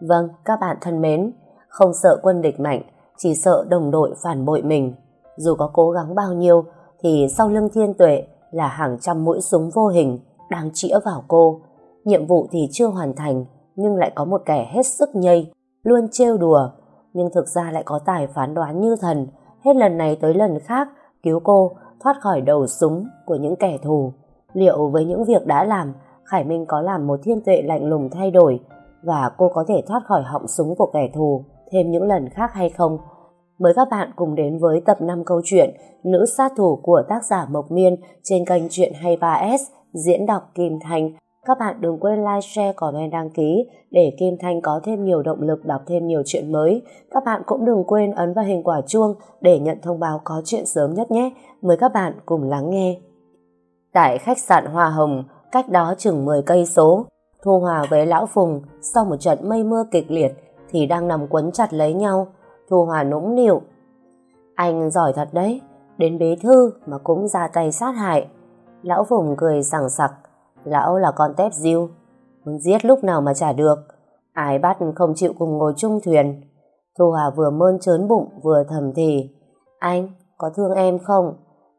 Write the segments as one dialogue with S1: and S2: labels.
S1: Vâng, các bạn thân mến, không sợ quân địch mạnh, chỉ sợ đồng đội phản bội mình. Dù có cố gắng bao nhiêu, thì sau lưng thiên tuệ là hàng trăm mũi súng vô hình đang chĩa vào cô. Nhiệm vụ thì chưa hoàn thành, nhưng lại có một kẻ hết sức nhây, luôn trêu đùa, nhưng thực ra lại có tài phán đoán như thần, hết lần này tới lần khác cứu cô thoát khỏi đầu súng của những kẻ thù. Liệu với những việc đã làm, Khải Minh có làm một thiên tuệ lạnh lùng thay đổi và cô có thể thoát khỏi họng súng của kẻ thù thêm những lần khác hay không? Mời các bạn cùng đến với tập 5 câu chuyện Nữ sát thủ của tác giả Mộc Miên trên kênh Chuyện 23S diễn đọc Kim Thanh. Các bạn đừng quên like, share, comment, đăng ký để Kim Thanh có thêm nhiều động lực đọc thêm nhiều chuyện mới. Các bạn cũng đừng quên ấn vào hình quả chuông để nhận thông báo có chuyện sớm nhất nhé. Mời các bạn cùng lắng nghe. Tại khách sạn Hoa Hồng, cách đó chừng 10 cây số, Thu Hòa với Lão Phùng sau một trận mây mưa kịch liệt thì đang nằm quấn chặt lấy nhau. Thu Hòa nũng nịu. Anh giỏi thật đấy, đến bế thư mà cũng ra tay sát hại. Lão Phùng cười sảng sặc, lão là con tép diêu, muốn giết lúc nào mà trả được. Ai bắt không chịu cùng ngồi chung thuyền. Thu Hòa vừa mơn trớn bụng vừa thầm thì. Anh, có thương em không?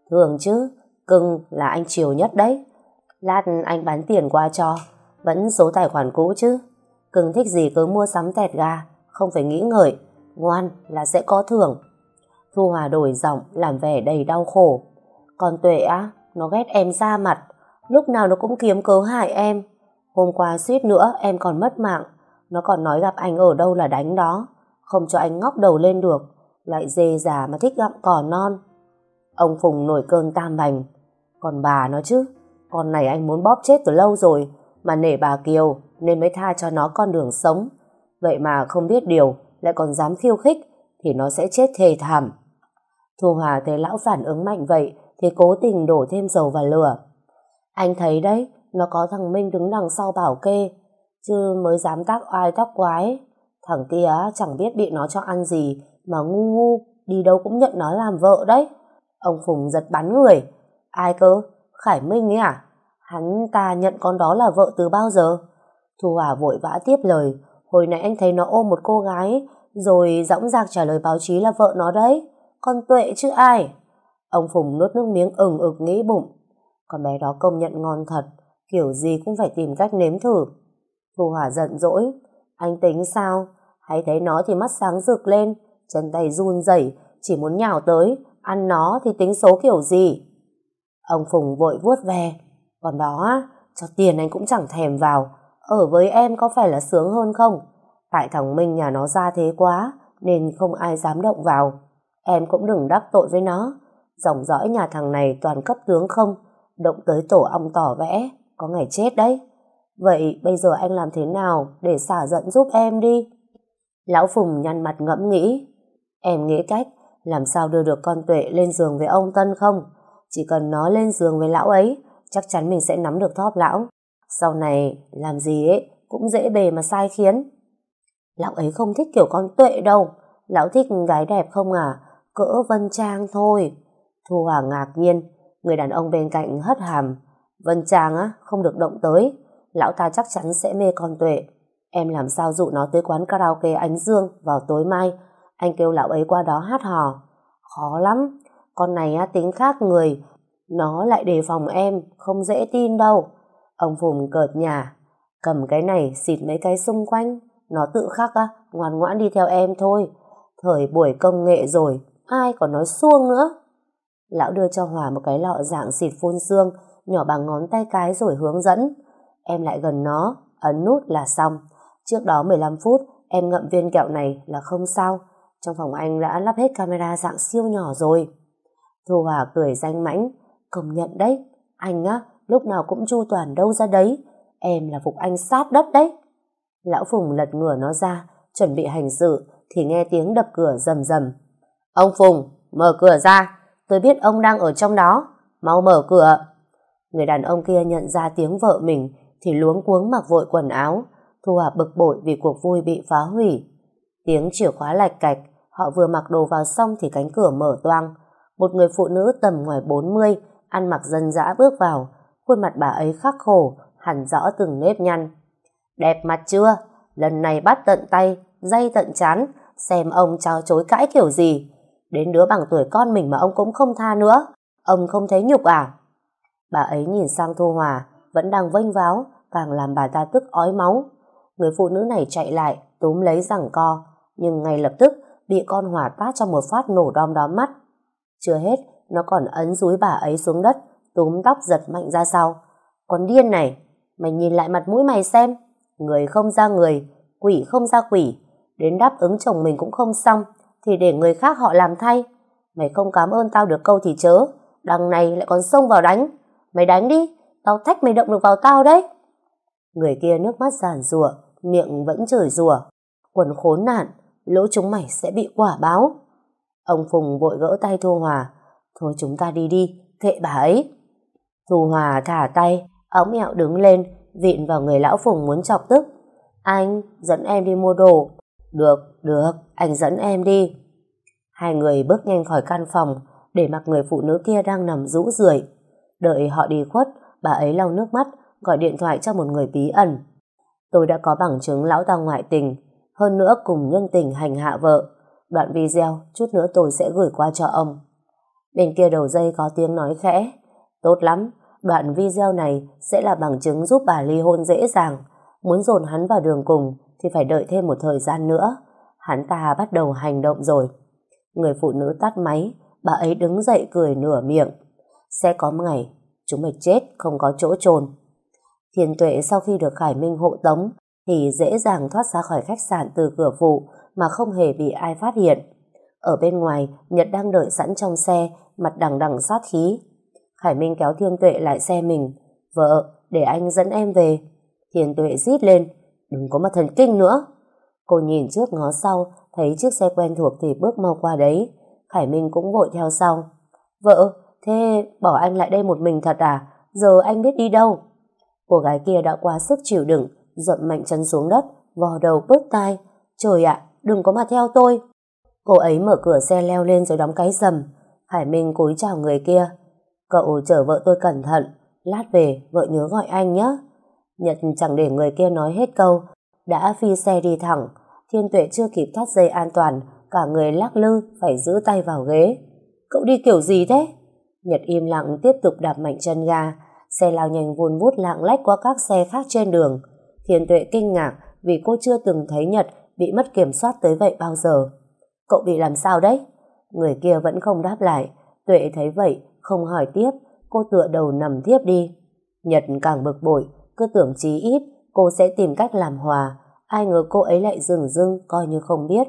S1: Thương chứ, cưng là anh chiều nhất đấy. Lát anh bán tiền qua cho, vẫn số tài khoản cũ chứ. Cưng thích gì cứ mua sắm tẹt ga, không phải nghĩ ngợi, ngoan là sẽ có thưởng. Thu Hòa đổi giọng làm vẻ đầy đau khổ. Còn Tuệ á, nó ghét em ra mặt, lúc nào nó cũng kiếm cớ hại em. Hôm qua suýt nữa em còn mất mạng, nó còn nói gặp anh ở đâu là đánh đó, không cho anh ngóc đầu lên được, lại dê già mà thích gặm cỏ non. Ông Phùng nổi cơn tam bành, còn bà nó chứ, con này anh muốn bóp chết từ lâu rồi, mà nể bà Kiều nên mới tha cho nó con đường sống. Vậy mà không biết điều, lại còn dám khiêu khích, thì nó sẽ chết thề thảm. Thu Hòa thấy lão phản ứng mạnh vậy, thì cố tình đổ thêm dầu vào lửa. Anh thấy đấy, nó có thằng Minh đứng đằng sau bảo kê, chứ mới dám tác oai tác quái. Thằng kia chẳng biết bị nó cho ăn gì, mà ngu ngu, đi đâu cũng nhận nó làm vợ đấy. Ông Phùng giật bắn người. Ai cơ? Khải Minh ấy à? Hắn ta nhận con đó là vợ từ bao giờ? Thu Hòa vội vã tiếp lời. Hồi nãy anh thấy nó ôm một cô gái, rồi dõng dạc trả lời báo chí là vợ nó đấy. Con Tuệ chứ ai? Ông Phùng nuốt nước miếng ừng ực nghĩ bụng. Con bé đó công nhận ngon thật, kiểu gì cũng phải tìm cách nếm thử. Thu Hòa giận dỗi. Anh tính sao? Hãy thấy nó thì mắt sáng rực lên, chân tay run rẩy, chỉ muốn nhào tới, ăn nó thì tính số kiểu gì? Ông Phùng vội vuốt ve. Còn đó, cho tiền anh cũng chẳng thèm vào. Ở với em có phải là sướng hơn không? Tại thằng Minh nhà nó ra thế quá, nên không ai dám động vào. Em cũng đừng đắc tội với nó. Dòng dõi nhà thằng này toàn cấp tướng không, động tới tổ ong tỏ vẽ, có ngày chết đấy. Vậy bây giờ anh làm thế nào để xả giận giúp em đi? Lão Phùng nhăn mặt ngẫm nghĩ. Em nghĩ cách làm sao đưa được con Tuệ lên giường với ông Tân không? Chỉ cần nó lên giường với lão ấy, chắc chắn mình sẽ nắm được thóp lão. Sau này, làm gì ấy, cũng dễ bề mà sai khiến. Lão ấy không thích kiểu con Tuệ đâu. Lão thích gái đẹp không à? Cỡ Vân Trang thôi. Thu Hòa ngạc nhiên, người đàn ông bên cạnh hất hàm. Vân Trang á, không được động tới. Lão ta chắc chắn sẽ mê con Tuệ. Em làm sao dụ nó tới quán karaoke Ánh Dương vào tối mai. Anh kêu lão ấy qua đó hát hò. Khó lắm. Con này á, tính khác người. Nó lại đề phòng em, không dễ tin đâu. Ông Phùng cợt nhà. Cầm cái này xịt mấy cái xung quanh. Nó tự khắc á, ngoan ngoãn đi theo em thôi. Thời buổi công nghệ rồi, ai còn nói xuông nữa. Lão đưa cho Hòa một cái lọ dạng xịt phun xương, nhỏ bằng ngón tay cái rồi hướng dẫn. Em lại gần nó, ấn nút là xong. Trước đó 15 phút, em ngậm viên kẹo này là không sao. Trong phòng anh đã lắp hết camera dạng siêu nhỏ rồi. Thu Hòa cười danh mãnh, công nhận đấy. Anh á, lúc nào cũng chu toàn đâu ra đấy. Em là phục anh sát đất đấy. Lão Phùng lật ngửa nó ra, chuẩn bị hành sự, thì nghe tiếng đập cửa rầm rầm. Ông Phùng, mở cửa ra, tôi biết ông đang ở trong đó, mau mở cửa. Người đàn ông kia nhận ra tiếng vợ mình thì luống cuống mặc vội quần áo, Thu Hòa bực bội vì cuộc vui bị phá hủy. Tiếng chìa khóa lạch cạch, họ vừa mặc đồ vào xong thì cánh cửa mở toang. Một người phụ nữ tầm ngoài 40, ăn mặc dân dã bước vào, khuôn mặt bà ấy khắc khổ, hẳn rõ từng nếp nhăn. Đẹp mặt chưa? lần này bắt tận tay, dây tận chán, xem ông cháu chối cãi kiểu gì. Đến đứa bằng tuổi con mình mà ông cũng không tha nữa. Ông không thấy nhục à? Bà ấy nhìn sang Thu Hòa, vẫn đang vênh váo, càng làm bà ta tức ói máu. Người phụ nữ này chạy lại, túm lấy rằng co, nhưng ngay lập tức bị con Hòa tát cho một phát nổ đom đóm mắt. Chưa hết, nó còn ấn dúi bà ấy xuống đất, túm tóc giật mạnh ra sau. Con điên này, mày nhìn lại mặt mũi mày xem, người không ra người, quỷ không ra quỷ, đến đáp ứng chồng mình cũng không xong, thì để người khác họ làm thay. Mày không cảm ơn tao được câu thì chớ, đằng này lại còn xông vào đánh. Mày đánh đi, tao thách mày động được vào tao đấy. Người kia nước mắt giàn rủa, miệng vẫn chửi rủa. Quần khốn nạn, lỗ chúng mày sẽ bị quả báo. Ông Phùng vội gỡ tay Thu Hòa. Thôi chúng ta đi đi, kệ bà ấy. Thu Hòa thả tay, ống mẹo đứng lên, vịn vào người lão Phùng muốn chọc tức. Anh, dẫn em đi mua đồ. Được, được, anh dẫn em đi. Hai người bước nhanh khỏi căn phòng, để mặc người phụ nữ kia đang nằm rũ rượi. Đợi họ đi khuất, bà ấy lau nước mắt, gọi điện thoại cho một người bí ẩn. Tôi đã có bằng chứng lão ta ngoại tình, hơn nữa cùng nhân tình hành hạ vợ. Đoạn video chút nữa tôi sẽ gửi qua cho ông. Bên kia đầu dây có tiếng nói khẽ. Tốt lắm, đoạn video này sẽ là bằng chứng giúp bà ly hôn dễ dàng. Muốn dồn hắn vào đường cùng thì phải đợi thêm một thời gian nữa. Hắn ta bắt đầu hành động rồi. Người phụ nữ tắt máy, bà ấy đứng dậy cười nửa miệng. Sẽ có ngày, chúng mày chết không có chỗ trồn. thiền tuệ sau khi được Khải Minh hộ tống thì dễ dàng thoát ra khỏi khách sạn từ cửa phụ mà không hề bị ai phát hiện. Ở bên ngoài, Nhật đang đợi sẵn trong xe, mặt đằng đằng sát khí. Khải Minh kéo Thiên Tuệ lại xe mình. Vợ, để anh dẫn em về. Thiên Tuệ rít lên. Đừng có mà thần kinh nữa. Cô nhìn trước ngó sau, thấy chiếc xe quen thuộc thì bước mau qua đấy. Khải Minh cũng vội theo sau. Vợ, thế bỏ anh lại đây một mình thật à? Giờ anh biết đi đâu? Cô gái kia đã quá sức chịu đựng, dậm mạnh chân xuống đất, vò đầu bứt tai. Trời ạ, đừng có mà theo tôi. Cô ấy mở cửa xe leo lên rồi đóng cái rầm. Hải Minh cúi chào người kia. Cậu chở vợ tôi cẩn thận, lát về vợ nhớ gọi anh nhé. Nhật chẳng để người kia nói hết câu, đã phi xe đi thẳng. Thiên tuệ chưa kịp thắt dây an toàn, cả người lắc lư phải giữ tay vào ghế. Cậu đi kiểu gì thế? Nhật im lặng tiếp tục đạp mạnh chân ga, xe lao nhanh vun vút lạng lách qua các xe khác trên đường. Thiên tuệ kinh ngạc vì cô chưa từng thấy Nhật bị mất kiểm soát tới vậy bao giờ. Cậu bị làm sao đấy? Người kia vẫn không đáp lại. Tuệ thấy vậy, không hỏi tiếp, cô tựa đầu nằm thiếp đi. Nhật càng bực bội, cứ tưởng chí ít, cô sẽ tìm cách làm hòa. Ai ngờ cô ấy lại dừng dưng, coi như không biết.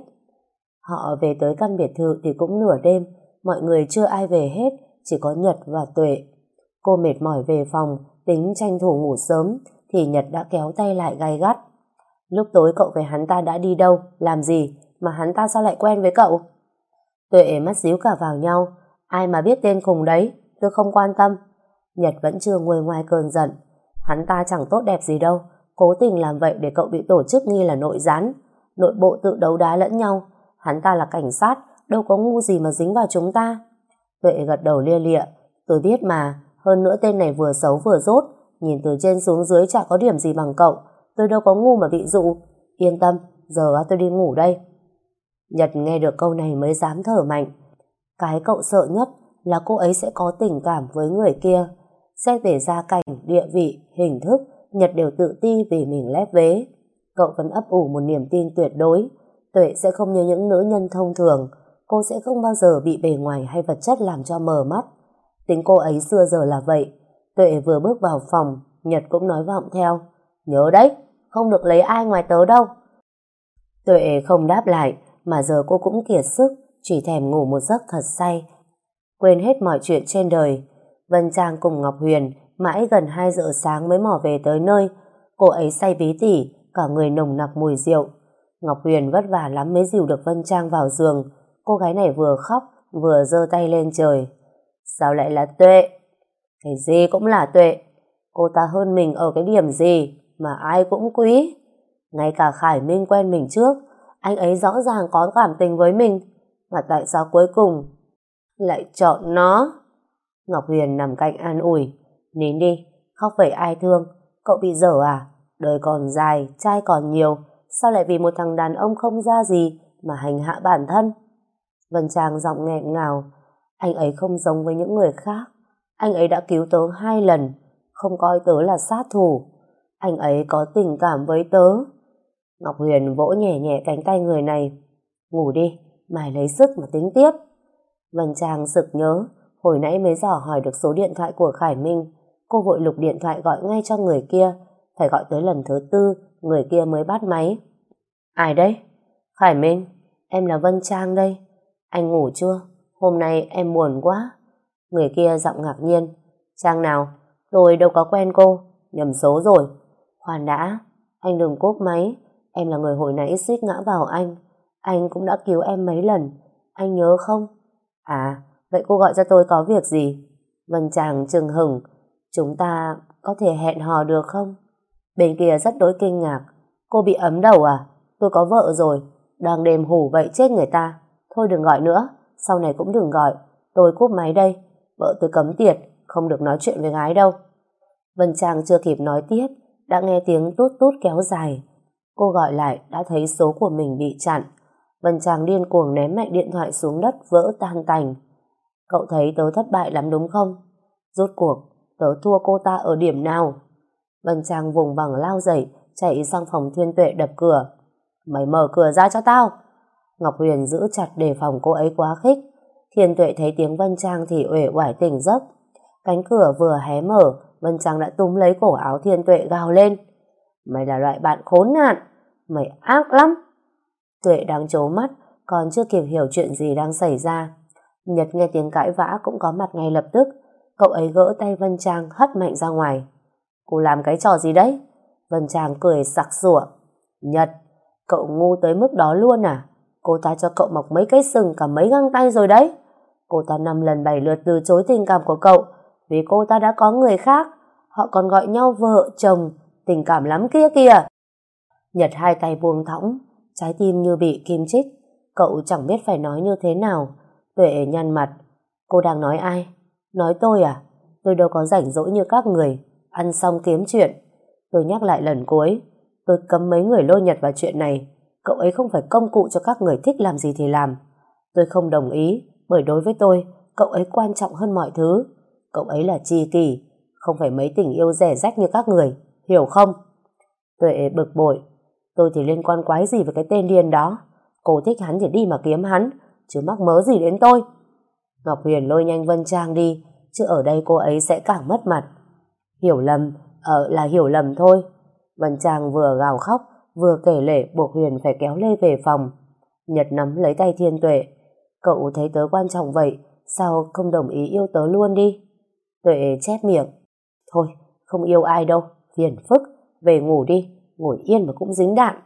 S1: Họ về tới căn biệt thự thì cũng nửa đêm, mọi người chưa ai về hết, chỉ có Nhật và Tuệ. Cô mệt mỏi về phòng, tính tranh thủ ngủ sớm, thì Nhật đã kéo tay lại gai gắt. Lúc tối cậu về hắn ta đã đi đâu, làm gì, mà hắn ta sao lại quen với cậu? Tuệ mắt díu cả vào nhau, ai mà biết tên cùng đấy, tôi không quan tâm. Nhật vẫn chưa nguôi ngoài cơn giận. Hắn ta chẳng tốt đẹp gì đâu, cố tình làm vậy để cậu bị tổ chức nghi là nội gián. Nội bộ tự đấu đá lẫn nhau, hắn ta là cảnh sát, đâu có ngu gì mà dính vào chúng ta. Tuệ gật đầu lia lịa, tôi biết mà, hơn nữa tên này vừa xấu vừa rốt, nhìn từ trên xuống dưới chả có điểm gì bằng cậu, tôi đâu có ngu mà bị dụ. Yên tâm, giờ tôi đi ngủ đây. Nhật nghe được câu này mới dám thở mạnh. Cái cậu sợ nhất là cô ấy sẽ có tình cảm với người kia. Xét về gia cảnh, địa vị, hình thức, Nhật đều tự ti vì mình lép vế. Cậu vẫn ấp ủ một niềm tin tuyệt đối. Tuệ sẽ không như những nữ nhân thông thường. Cô sẽ không bao giờ bị bề ngoài hay vật chất làm cho mờ mắt. Tính cô ấy xưa giờ là vậy. Tuệ vừa bước vào phòng, Nhật cũng nói vọng theo. Nhớ đấy, không được lấy ai ngoài tớ đâu. Tuệ không đáp lại, mà giờ cô cũng kiệt sức, chỉ thèm ngủ một giấc thật say. Quên hết mọi chuyện trên đời. Vân Trang cùng Ngọc Huyền mãi gần 2 giờ sáng mới mò về tới nơi. Cô ấy say bí tỉ, cả người nồng nặc mùi rượu. Ngọc Huyền vất vả lắm mới dìu được Vân Trang vào giường. Cô gái này vừa khóc, vừa giơ tay lên trời. Sao lại là Tuệ? Cái gì cũng là Tuệ. Cô ta hơn mình ở cái điểm gì mà ai cũng quý. Ngay cả Khải Minh quen mình trước, anh ấy rõ ràng có cảm tình với mình, mà tại sao cuối cùng lại chọn nó? Ngọc Huyền nằm cạnh an ủi, nín đi, khóc vậy ai thương, cậu bị dở à? Đời còn dài, trai còn nhiều, sao lại vì một thằng đàn ông không ra gì mà hành hạ bản thân? Vân Trang giọng nghẹn ngào, anh ấy không giống với những người khác. Anh ấy đã cứu tớ hai lần, không coi tớ là sát thủ. Anh ấy có tình cảm với tớ. Ngọc Huyền vỗ nhẹ nhẹ cánh tay người này. Ngủ đi, mày lấy sức mà tính tiếp. Vân Trang sực nhớ, hồi nãy mới dò hỏi được số điện thoại của Khải Minh. Cô vội lục điện thoại gọi ngay cho người kia, phải gọi tới lần thứ tư, người kia mới bắt máy. Ai đấy? Khải Minh, em là Vân Trang đây. Anh ngủ chưa? Hôm nay em buồn quá. Người kia giọng ngạc nhiên. Trang nào? Tôi đâu có quen cô. Nhầm số rồi. Khoan đã. Anh đừng cúp máy. Em là người hồi nãy suýt ngã vào anh. Anh cũng đã cứu em mấy lần. Anh nhớ không? À, vậy cô gọi cho tôi có việc gì? Vân Trang trừng hừng. Chúng ta có thể hẹn hò được không? Bên kia rất đối kinh ngạc. Cô bị ấm đầu à? Tôi có vợ rồi. Đang đêm hủ vậy chết người ta. Thôi đừng gọi nữa. Sau này cũng đừng gọi. Tôi cúp máy đây. Vợ tôi cấm tiệt. Không được nói chuyện với gái đâu. Vân Trang chưa kịp nói tiếp. Đã nghe tiếng tút tút kéo dài. Cô gọi lại đã thấy số của mình bị chặn. Vân Trang điên cuồng ném mạnh điện thoại xuống đất vỡ tan tành. Cậu thấy tớ thất bại lắm đúng không? Rốt cuộc, tớ thua cô ta ở điểm nào? Vân Trang vùng bằng lao dậy, chạy sang phòng Thiên Tuệ đập cửa. Mày mở cửa ra cho tao. Ngọc Huyền giữ chặt đề phòng cô ấy quá khích. Thiên Tuệ thấy tiếng Vân Trang thì uể oải tỉnh giấc. Cánh cửa vừa hé mở, Vân Trang đã túm lấy cổ áo Thiên Tuệ gào lên. Mày là loại bạn khốn nạn, mày ác lắm. Tuệ đang trố mắt, còn chưa kịp hiểu chuyện gì đang xảy ra. Nhật nghe tiếng cãi vã cũng có mặt ngay lập tức. Cậu ấy gỡ tay Vân Trang hất mạnh ra ngoài. Cô làm cái trò gì đấy? Vân Trang cười sặc sủa. Nhật, cậu ngu tới mức đó luôn à? Cô ta cho cậu mọc mấy cái sừng cả mấy găng tay rồi đấy. Cô ta năm lần bảy lượt từ chối tình cảm của cậu vì cô ta đã có người khác. Họ còn gọi nhau vợ, chồng, tình cảm lắm kia kìa. Nhật hai tay buông thõng, trái tim như bị kim chích. Cậu chẳng biết phải nói như thế nào. Tuệ nhăn mặt. Cô đang nói ai? Nói tôi à? Tôi đâu có rảnh rỗi như các người. Ăn xong kiếm chuyện. Tôi nhắc lại lần cuối. Tôi cấm mấy người lôi Nhật vào chuyện này. Cậu ấy không phải công cụ cho các người thích làm gì thì làm. Tôi không đồng ý, bởi đối với tôi, cậu ấy quan trọng hơn mọi thứ. Cậu ấy là tri kỷ, không phải mấy tình yêu rẻ rách như các người, hiểu không? Tuệ bực bội, tôi thì liên quan quái gì với cái tên điên đó. Cô thích hắn thì đi mà kiếm hắn, chứ mắc mớ gì đến tôi. Ngọc Huyền lôi nhanh Vân Trang đi, chứ ở đây cô ấy sẽ càng mất mặt. Hiểu lầm, ờ là hiểu lầm thôi. Vân Trang vừa gào khóc, vừa kể lể buộc Huyền phải kéo Lê về phòng. Nhật nắm lấy tay Thiên Tuệ. Cậu thấy tớ quan trọng vậy, sao không đồng ý yêu tớ luôn đi? Tuệ chép miệng. Thôi, không yêu ai đâu, phiền phức, về ngủ đi, ngồi yên mà cũng dính đạn.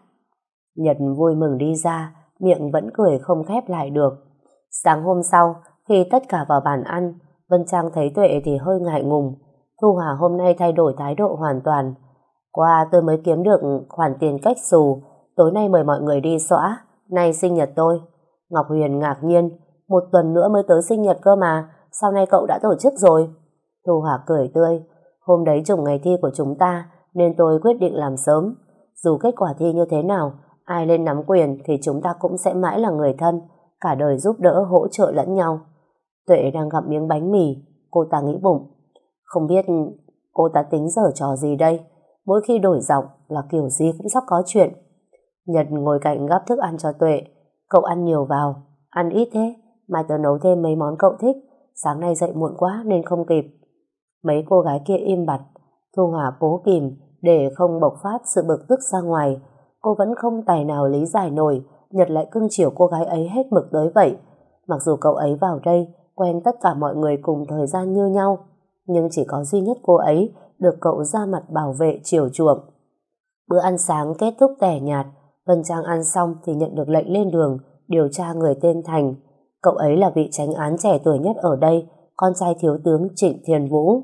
S1: Nhật vui mừng đi ra, miệng vẫn cười không khép lại được. Sáng hôm sau, khi tất cả vào bàn ăn, Vân Trang thấy Tuệ thì hơi ngại ngùng. Thu Hòa hôm nay thay đổi thái độ hoàn toàn, qua tôi mới kiếm được khoản tiền cách xù, tối nay mời mọi người đi xóa, nay sinh nhật tôi. Ngọc Huyền ngạc nhiên, một tuần nữa mới tới sinh nhật cơ mà, sau này cậu đã tổ chức rồi. Thu Hòa cười tươi, hôm đấy trùng ngày thi của chúng ta, nên tôi quyết định làm sớm. Dù kết quả thi như thế nào, ai lên nắm quyền thì chúng ta cũng sẽ mãi là người thân, cả đời giúp đỡ hỗ trợ lẫn nhau. Tuệ đang gặm miếng bánh mì, cô ta nghĩ bụng. Không biết cô ta tính giở trò gì đây? mỗi khi đổi giọng là kiểu gì cũng sắp có chuyện. Nhật ngồi cạnh gắp thức ăn cho Tuệ. Cậu ăn nhiều vào, ăn ít thế, mai tớ nấu thêm mấy món cậu thích, sáng nay dậy muộn quá nên không kịp. Mấy cô gái kia im bặt, Thu Hòa cố kìm để không bộc phát sự bực tức ra ngoài. Cô vẫn không tài nào lý giải nổi, Nhật lại cưng chiều cô gái ấy hết mực tới vậy. Mặc dù cậu ấy vào đây quen tất cả mọi người cùng thời gian như nhau, nhưng chỉ có duy nhất cô ấy được cậu ra mặt bảo vệ chiều chuộng. Bữa ăn sáng kết thúc tẻ nhạt, Vân Trang ăn xong thì nhận được lệnh lên đường điều tra người tên Thành. Cậu ấy là vị tránh án trẻ tuổi nhất ở đây, con trai thiếu tướng Trịnh Thiền Vũ.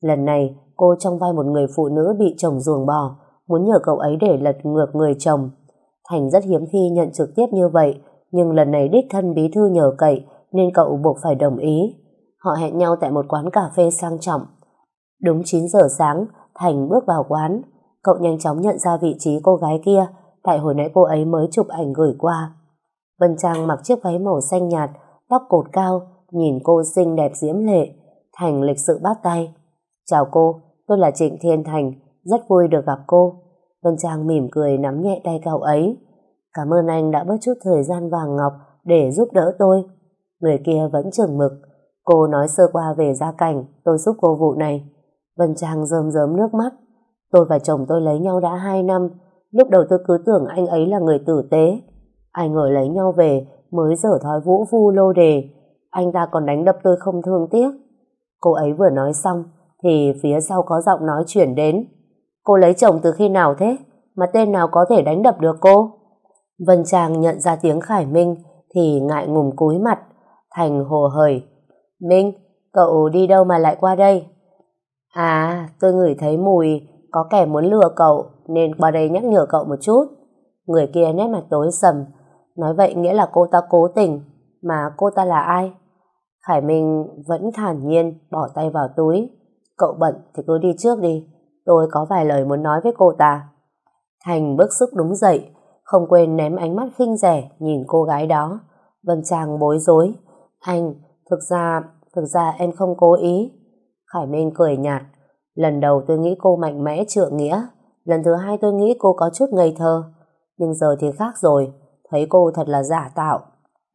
S1: Lần này, cô trong vai một người phụ nữ bị chồng ruồng bỏ, muốn nhờ cậu ấy để lật ngược người chồng. Thành rất hiếm khi nhận trực tiếp như vậy, nhưng lần này đích thân bí thư nhờ cậy nên cậu buộc phải đồng ý. Họ hẹn nhau tại một quán cà phê sang trọng. Đúng 9 giờ sáng, Thành bước vào quán. Cậu nhanh chóng nhận ra vị trí cô gái kia, tại hồi nãy cô ấy mới chụp ảnh gửi qua. Vân Trang mặc chiếc váy màu xanh nhạt, tóc cột cao, nhìn cô xinh đẹp diễm lệ. Thành lịch sự bắt tay. Chào cô, tôi là Trịnh Thiên Thành, rất vui được gặp cô. Vân Trang mỉm cười nắm nhẹ tay cậu ấy. Cảm ơn anh đã bớt chút thời gian vàng ngọc để giúp đỡ tôi. Người kia vẫn chừng mực. Cô nói sơ qua về gia cảnh, tôi giúp cô vụ này. Vân Trang rơm rớm nước mắt. Tôi và chồng tôi lấy nhau đã 2 năm. Lúc đầu tôi cứ tưởng anh ấy là người tử tế. Ai ngờ lấy nhau về mới dở thói vũ vu lô đề. Anh ta còn đánh đập tôi không thương tiếc. Cô ấy vừa nói xong thì phía sau có giọng nói chuyển đến. Cô lấy chồng từ khi nào thế? Mà tên nào có thể đánh đập được cô? Vân Trang nhận ra tiếng Khải Minh thì ngại ngùng cúi mặt. Thành hồ hởi. Minh, cậu đi đâu mà lại qua đây? À, tôi ngửi thấy mùi có kẻ muốn lừa cậu nên qua đây nhắc nhở cậu một chút. Người kia nét mặt tối sầm. Nói vậy nghĩa là cô ta cố tình. Mà cô ta là ai? Khải Minh vẫn thản nhiên bỏ tay vào túi. Cậu bận thì cứ đi trước đi. Tôi có vài lời muốn nói với cô ta. Thành bức xúc đúng dậy, không quên ném ánh mắt khinh rẻ nhìn cô gái đó. Vân Trang bối rối. Anh, thực ra, thực ra em không cố ý. Khải Minh cười nhạt. Lần đầu tôi nghĩ cô mạnh mẽ trượng nghĩa. Lần thứ hai tôi nghĩ cô có chút ngây thơ. Nhưng giờ thì khác rồi. Thấy cô thật là giả tạo.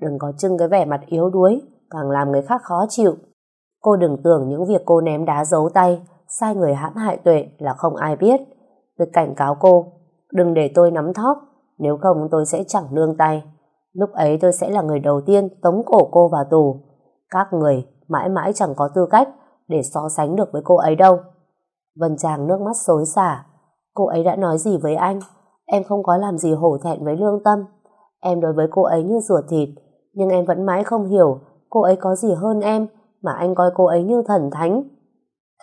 S1: Đừng có trưng cái vẻ mặt yếu đuối. Càng làm người khác khó chịu. Cô đừng tưởng những việc cô ném đá giấu tay, sai người hãm hại tuệ là không ai biết. Tôi cảnh cáo cô, đừng để tôi nắm thóp, nếu không tôi sẽ chẳng nương tay. Lúc ấy tôi sẽ là người đầu tiên tống cổ cô vào tù. Các người mãi mãi chẳng có tư cách để so sánh được với cô ấy đâu. Vân chàng nước mắt xối xả. Cô ấy đã nói gì với anh? Em không có làm gì hổ thẹn với lương tâm. Em đối với cô ấy như ruột thịt, nhưng em vẫn mãi không hiểu cô ấy có gì hơn em mà anh coi cô ấy như thần thánh.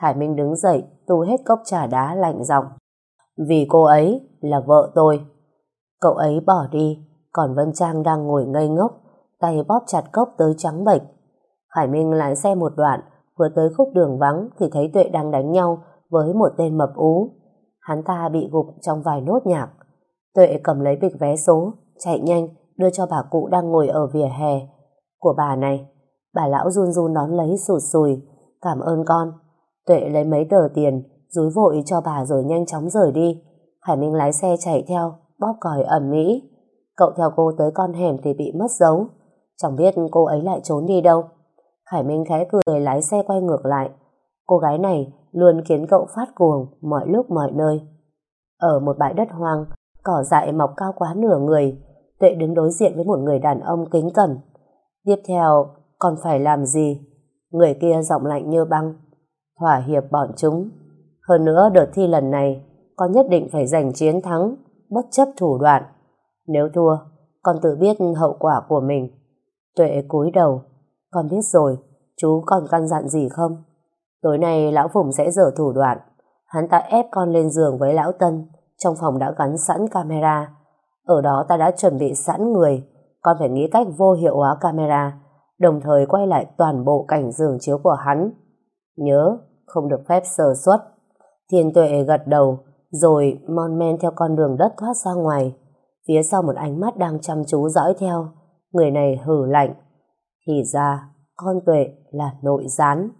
S1: Khải Minh đứng dậy, tu hết cốc trà đá lạnh giọng. Vì cô ấy là vợ tôi. Cậu ấy bỏ đi, còn Vân Trang đang ngồi ngây ngốc, tay bóp chặt cốc tới trắng bệch. Khải Minh lái xe một đoạn, vừa tới khúc đường vắng thì thấy Tuệ đang đánh nhau với một tên mập ú. Hắn ta bị gục trong vài nốt nhạc. Tuệ cầm lấy bịch vé số, chạy nhanh, đưa cho bà cụ đang ngồi ở vỉa hè. Của bà này, bà lão run run nón lấy sụt sùi. Cảm ơn con. Tuệ lấy mấy tờ tiền, rúi vội cho bà rồi nhanh chóng rời đi. Hải Minh lái xe chạy theo, bóp còi ẩm mỹ. Cậu theo cô tới con hẻm thì bị mất dấu. Chẳng biết cô ấy lại trốn đi đâu. Khải Minh khẽ cười lái xe quay ngược lại. Cô gái này luôn khiến cậu phát cuồng mọi lúc mọi nơi. Ở một bãi đất hoang, cỏ dại mọc cao quá nửa người, Tuệ đứng đối diện với một người đàn ông kính cẩn. Tiếp theo, còn phải làm gì? Người kia giọng lạnh như băng. Thỏa hiệp bọn chúng. Hơn nữa đợt thi lần này, con nhất định phải giành chiến thắng, bất chấp thủ đoạn. Nếu thua, con tự biết hậu quả của mình. Tuệ cúi đầu. Con biết rồi, chú còn căn dặn gì không? Tối nay lão Phùng sẽ dở thủ đoạn. Hắn ta ép con lên giường với lão Tân, trong phòng đã gắn sẵn camera. Ở đó ta đã chuẩn bị sẵn người, con phải nghĩ cách vô hiệu hóa camera, đồng thời quay lại toàn bộ cảnh giường chiếu của hắn. Nhớ, không được phép sơ suất. Thiên tuệ gật đầu, rồi mon men theo con đường đất thoát ra ngoài. Phía sau một ánh mắt đang chăm chú dõi theo, người này hử lạnh. Thì ra, con tuệ là nội gián.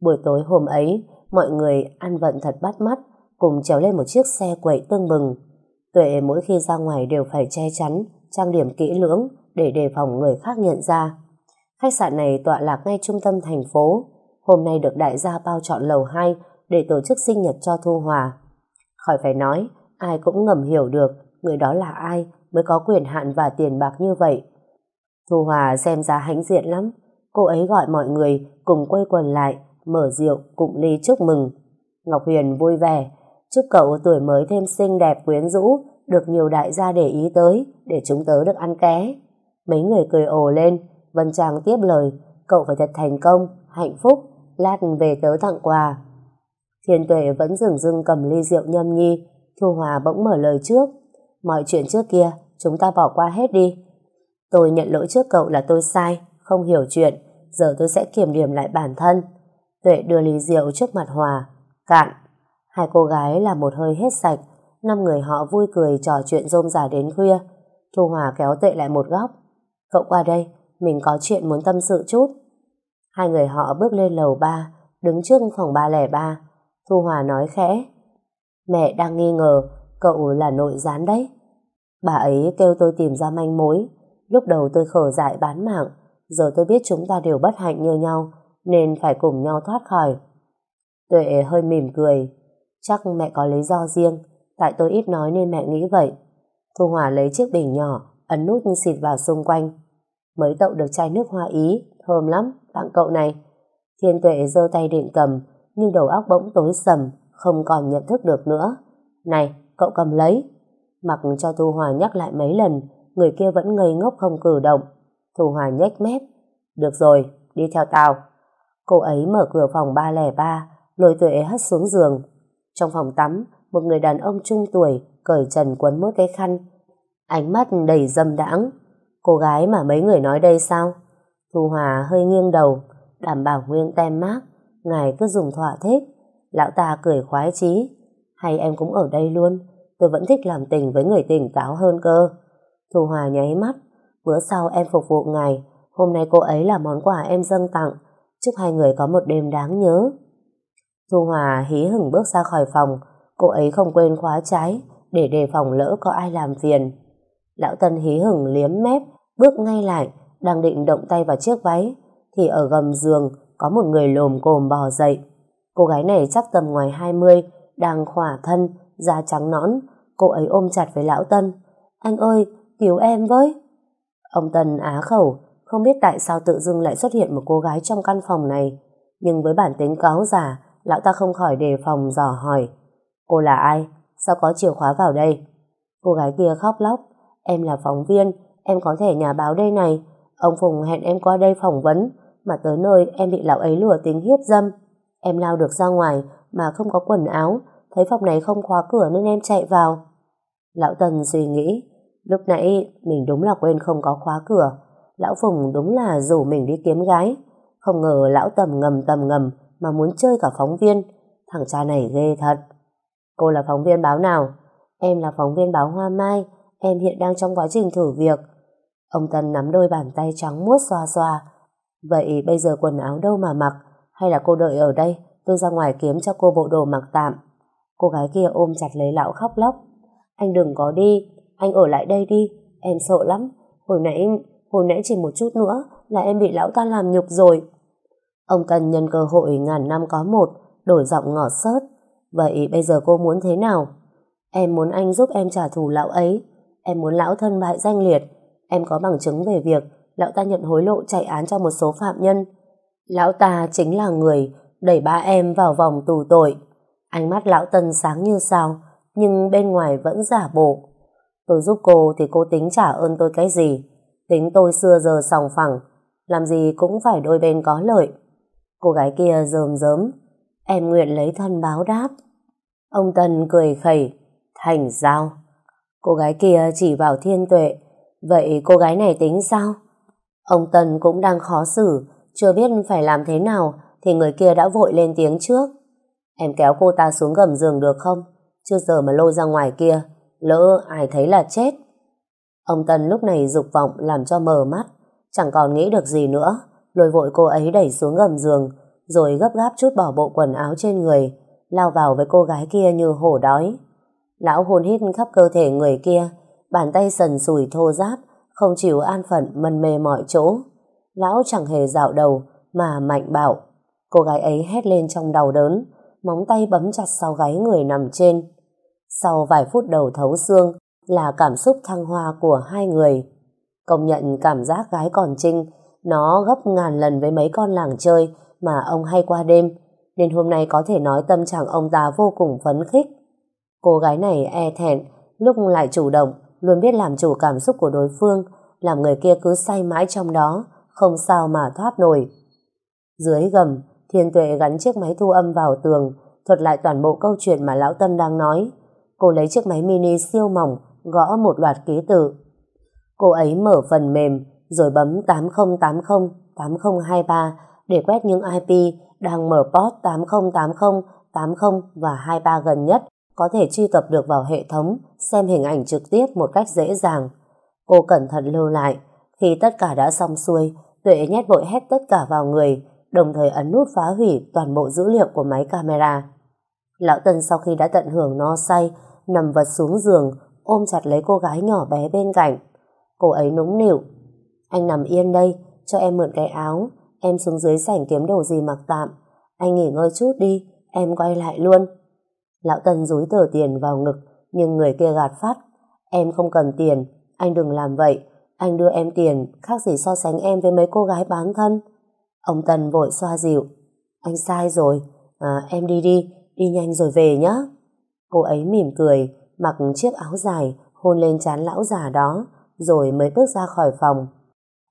S1: Buổi tối hôm ấy, mọi người ăn vận thật bắt mắt, cùng trèo lên một chiếc xe quậy tương bừng. Tuệ mỗi khi ra ngoài đều phải che chắn, trang điểm kỹ lưỡng để đề phòng người khác nhận ra. Khách sạn này tọa lạc ngay trung tâm thành phố, hôm nay được đại gia bao chọn lầu 2 để tổ chức sinh nhật cho Thu Hòa. Khỏi phải nói, ai cũng ngầm hiểu được người đó là ai mới có quyền hạn và tiền bạc như vậy. Thu Hòa xem ra hãnh diện lắm, cô ấy gọi mọi người cùng quây quần lại, mở rượu, cụng ly chúc mừng. Ngọc Huyền vui vẻ, chúc cậu tuổi mới thêm xinh đẹp quyến rũ, được nhiều đại gia để ý tới, để chúng tớ được ăn ké. Mấy người cười ồ lên, Vân Trang tiếp lời, cậu phải thật thành công, hạnh phúc, lát về tớ tặng quà. Thiên Tuệ vẫn dừng dưng cầm ly rượu nhâm nhi, Thu Hòa bỗng mở lời trước. Mọi chuyện trước kia, chúng ta bỏ qua hết đi. Tôi nhận lỗi trước cậu là tôi sai, không hiểu chuyện, giờ tôi sẽ kiểm điểm lại bản thân. Tuệ đưa ly rượu trước mặt Hòa, cạn. Hai cô gái là một hơi hết sạch, năm người họ vui cười trò chuyện rôm rả đến khuya. Thu Hòa kéo Tuệ lại một góc. Cậu qua đây, mình có chuyện muốn tâm sự chút. Hai người họ bước lên lầu ba, đứng trước phòng 303. Thu Hòa nói khẽ. Mẹ đang nghi ngờ cậu là nội gián đấy. Bà ấy kêu tôi tìm ra manh mối. Lúc đầu tôi khở dại bán mạng, giờ tôi biết chúng ta đều bất hạnh như nhau, nên phải cùng nhau thoát khỏi. Tuệ hơi mỉm cười. Chắc mẹ có lý do riêng, tại tôi ít nói nên mẹ nghĩ vậy. Thu Hòa lấy chiếc bình nhỏ, ấn nút xịt vào xung quanh. Mới tậu được chai nước hoa ý, thơm lắm, tặng cậu này. Thiên Tuệ giơ tay định cầm, nhưng đầu óc bỗng tối sầm, không còn nhận thức được nữa. Này, cậu cầm lấy. Mặc cho Thu Hòa nhắc lại mấy lần, người kia vẫn ngây ngốc không cử động. Thu Hòa nhếch mép. Được rồi, đi theo tao. Cô ấy mở cửa phòng 303, lôi tuệ hất xuống giường. Trong phòng tắm, một người đàn ông trung tuổi cởi trần quấn mốt cái khăn. Ánh mắt đầy dâm đãng. Cô gái mà mấy người nói đây sao? Thu Hòa hơi nghiêng đầu, đảm bảo nguyên tem mát. Ngài cứ dùng thỏa thích. Lão ta cười khoái chí. Hay em cũng ở đây luôn? Tôi vẫn thích làm tình với người tỉnh táo hơn cơ. Thu Hòa nháy mắt. Bữa sau em phục vụ ngài. Hôm nay cô ấy là món quà em dâng tặng. Chúc hai người có một đêm đáng nhớ. Thu Hòa hí hửng bước ra khỏi phòng. Cô ấy không quên khóa trái để đề phòng lỡ có ai làm phiền. Lão Tân hí hửng liếm mép, bước ngay lại, đang định động tay vào chiếc váy, thì ở gầm giường có một người lồm cồm bò dậy. Cô gái này chắc tầm ngoài 20, đang khỏa thân, da trắng nõn, cô ấy ôm chặt với lão Tân. Anh ơi, cứu em với. Ông Tân á khẩu, không biết tại sao tự dưng lại xuất hiện một cô gái trong căn phòng này. Nhưng với bản tính cáo giả, lão ta không khỏi đề phòng dò hỏi. Cô là ai? Sao có chìa khóa vào đây? Cô gái kia khóc lóc. Em là phóng viên, em có thể nhà báo đây này. Ông Phùng hẹn em qua đây phỏng vấn, mà tới nơi em bị lão ấy lừa tính hiếp dâm. Em lao được ra ngoài mà không có quần áo, thấy phòng này không khóa cửa nên em chạy vào. Lão Tần suy nghĩ, lúc nãy mình đúng là quên không có khóa cửa. Lão Phùng đúng là rủ mình đi kiếm gái. Không ngờ lão tầm ngầm tầm ngầm mà muốn chơi cả phóng viên. Thằng cha này ghê thật. Cô là phóng viên báo nào? Em là phóng viên báo Hoa Mai. Em hiện đang trong quá trình thử việc. Ông Tân nắm đôi bàn tay trắng muốt xoa xoa. Vậy bây giờ quần áo đâu mà mặc? Hay là cô đợi ở đây? Tôi ra ngoài kiếm cho cô bộ đồ mặc tạm. Cô gái kia ôm chặt lấy lão khóc lóc. Anh đừng có đi. Anh ở lại đây đi. Em sợ lắm. Hồi nãy, hồi nãy chỉ một chút nữa là em bị lão ta làm nhục rồi. Ông Tân nhân cơ hội ngàn năm có một, đổi giọng ngỏ sớt. Vậy bây giờ cô muốn thế nào? Em muốn anh giúp em trả thù lão ấy. Em muốn lão thân bại danh liệt. Em có bằng chứng về việc lão ta nhận hối lộ chạy án cho một số phạm nhân. Lão ta chính là người đẩy ba em vào vòng tù tội. Ánh mắt lão Tân sáng như sao, nhưng bên ngoài vẫn giả bộ. Tôi giúp cô thì cô tính trả ơn tôi cái gì? Tính tôi xưa giờ sòng phẳng, làm gì cũng phải đôi bên có lợi. Cô gái kia rơm rớm, em nguyện lấy thân báo đáp. Ông Tân cười khẩy, thành giao. Cô gái kia chỉ vào thiên tuệ, vậy cô gái này tính sao? Ông Tân cũng đang khó xử, chưa biết phải làm thế nào, thì người kia đã vội lên tiếng trước. Em kéo cô ta xuống gầm giường được không? Chưa giờ mà lôi ra ngoài kia, lỡ ai thấy là chết. Ông Tân lúc này dục vọng làm cho mờ mắt, chẳng còn nghĩ được gì nữa, lôi vội cô ấy đẩy xuống gầm giường, rồi gấp gáp chút bỏ bộ quần áo trên người, lao vào với cô gái kia như hổ đói. Lão hôn hít khắp cơ thể người kia, bàn tay sần sùi thô ráp, không chịu an phận mân mê mọi chỗ. Lão chẳng hề dạo đầu, mà mạnh bạo. Cô gái ấy hét lên trong đau đớn, móng tay bấm chặt sau gáy người nằm trên. Sau vài phút đầu thấu xương là cảm xúc thăng hoa của hai người. Công nhận cảm giác gái còn trinh, nó gấp ngàn lần với mấy con làng chơi mà ông hay qua đêm, nên hôm nay có thể nói tâm trạng ông ta vô cùng phấn khích. Cô gái này e thẹn, lúc lại chủ động, luôn biết làm chủ cảm xúc của đối phương, làm người kia cứ say mãi trong đó, không sao mà thoát nổi. Dưới gầm, Thiên Tuệ gắn chiếc máy thu âm vào tường, thuật lại toàn bộ câu chuyện mà Lão Tân đang nói. Cô lấy chiếc máy mini siêu mỏng, gõ một loạt ký tự. Cô ấy mở phần mềm, rồi bấm 8080 8023 để quét những IP đang mở port 8080 80 và 23 gần nhất có thể truy cập được vào hệ thống xem hình ảnh trực tiếp một cách dễ dàng. Cô cẩn thận lưu lại. Khi tất cả đã xong xuôi, Tuệ nhét vội hết tất cả vào người, đồng thời ấn nút phá hủy toàn bộ dữ liệu của máy camera. Lão Tân sau khi đã tận hưởng no say, nằm vật xuống giường, ôm chặt lấy cô gái nhỏ bé bên cạnh. Cô ấy nũng nịu. Anh nằm yên đây, cho em mượn cái áo, em xuống dưới sảnh kiếm đồ gì mặc tạm. Anh nghỉ ngơi chút đi, em quay lại luôn. Lão Tân dúi tờ tiền vào ngực, nhưng người kia gạt phát. Em không cần tiền, anh đừng làm vậy. Anh đưa em tiền, khác gì so sánh em với mấy cô gái bán thân. Ông Tân vội xoa dịu. Anh sai rồi, à, em đi đi, đi nhanh rồi về nhé. Cô ấy mỉm cười, mặc chiếc áo dài, hôn lên trán lão già đó, rồi mới bước ra khỏi phòng.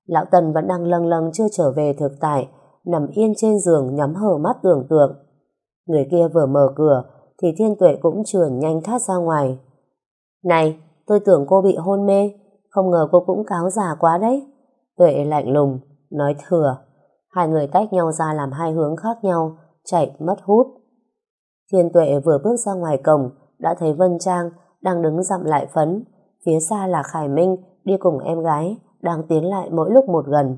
S1: Lão Tần vẫn đang lâng lâng chưa trở về thực tại, nằm yên trên giường nhắm hờ mắt tưởng tượng. Người kia vừa mở cửa, thì thiên tuệ cũng trườn nhanh thoát ra ngoài. Này, tôi tưởng cô bị hôn mê, không ngờ cô cũng cáo già quá đấy. Tuệ lạnh lùng, nói thừa. Hai người tách nhau ra làm hai hướng khác nhau, chạy mất hút. Thiên tuệ vừa bước ra ngoài cổng, đã thấy Vân Trang đang đứng dặm lại phấn. Phía xa là Khải Minh đi cùng em gái, đang tiến lại mỗi lúc một gần.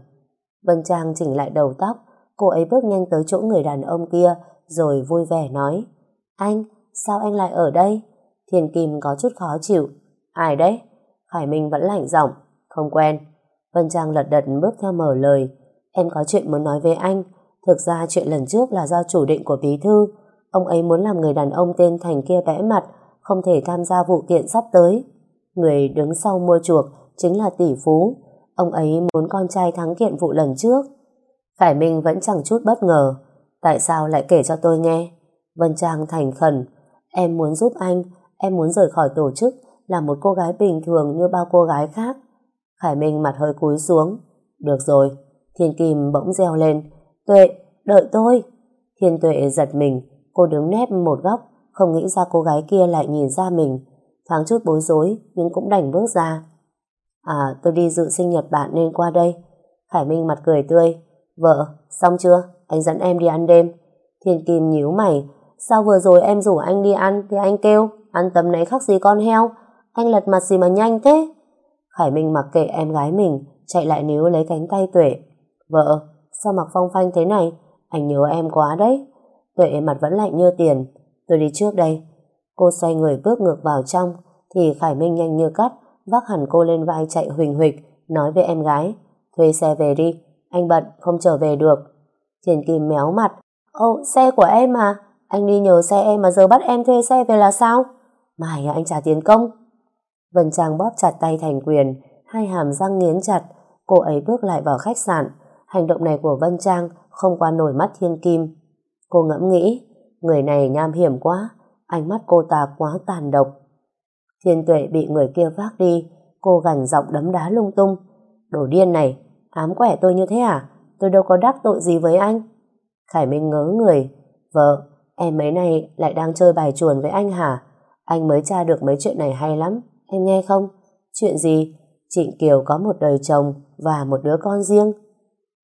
S1: Vân Trang chỉnh lại đầu tóc, cô ấy bước nhanh tới chỗ người đàn ông kia, rồi vui vẻ nói. Anh, sao anh lại ở đây? Thiền Kim có chút khó chịu. Ai đấy? Khải Minh vẫn lạnh giọng, không quen. Vân Trang lật đật bước theo mở lời. Em có chuyện muốn nói với anh. Thực ra chuyện lần trước là do chủ định của bí thư. Ông ấy muốn làm người đàn ông tên Thành kia bẽ mặt, không thể tham gia vụ kiện sắp tới. Người đứng sau mua chuộc chính là tỷ phú. Ông ấy muốn con trai thắng kiện vụ lần trước. Khải Minh vẫn chẳng chút bất ngờ. Tại sao lại kể cho tôi nghe? Vân Trang thành khẩn. Em muốn giúp anh, em muốn rời khỏi tổ chức, là một cô gái bình thường như bao cô gái khác. Khải Minh mặt hơi cúi xuống. Được rồi. Thiên Kim bỗng reo lên. Tuệ, đợi tôi. Thiên Tuệ giật mình. Cô đứng nép một góc, không nghĩ ra cô gái kia lại nhìn ra mình. Thoáng chút bối rối, nhưng cũng đành bước ra. À, tôi đi dự sinh nhật bạn nên qua đây. Khải Minh mặt cười tươi. Vợ, xong chưa? Anh dẫn em đi ăn đêm. Thiên Kim nhíu mày. Sao vừa rồi em rủ anh đi ăn thì anh kêu ăn tầm này khác gì con heo anh lật mặt gì mà nhanh thế? Khải Minh mặc kệ em gái mình, chạy lại níu lấy cánh tay Tuệ. Vợ, sao mặc phong phanh thế này? Anh nhớ em quá đấy. Tuệ mặt vẫn lạnh như tiền. Tôi đi trước đây. Cô xoay người bước ngược vào trong, thì Khải Minh nhanh như cắt, vác hẳn cô lên vai chạy huỳnh huỳnh, nói với em gái. Thuê xe về đi, anh bận, không trở về được. Thiền Kim méo mặt. Ồ, xe của em mà. Anh đi nhờ xe em mà giờ bắt em thuê xe về là sao? Mai à, anh trả tiền công. Vân Trang bóp chặt tay Thành Quyền, hai hàm răng nghiến chặt, cô ấy bước lại vào khách sạn. Hành động này của Vân Trang không qua nổi mắt thiên kim. Cô ngẫm nghĩ, người này nham hiểm quá, ánh mắt cô ta quá tàn độc. Thiên tuệ bị người kia vác đi, cô gằn giọng đấm đá lung tung. Đồ điên này, ám quẻ tôi như thế à? Tôi đâu có đắc tội gì với anh. Khải Minh ngớ người. Vợ, em mấy này lại đang chơi bài chuồn với anh hả? Anh mới tra được mấy chuyện này hay lắm. Em nghe không? Chuyện gì? Trịnh Kiều có một đời chồng và một đứa con riêng.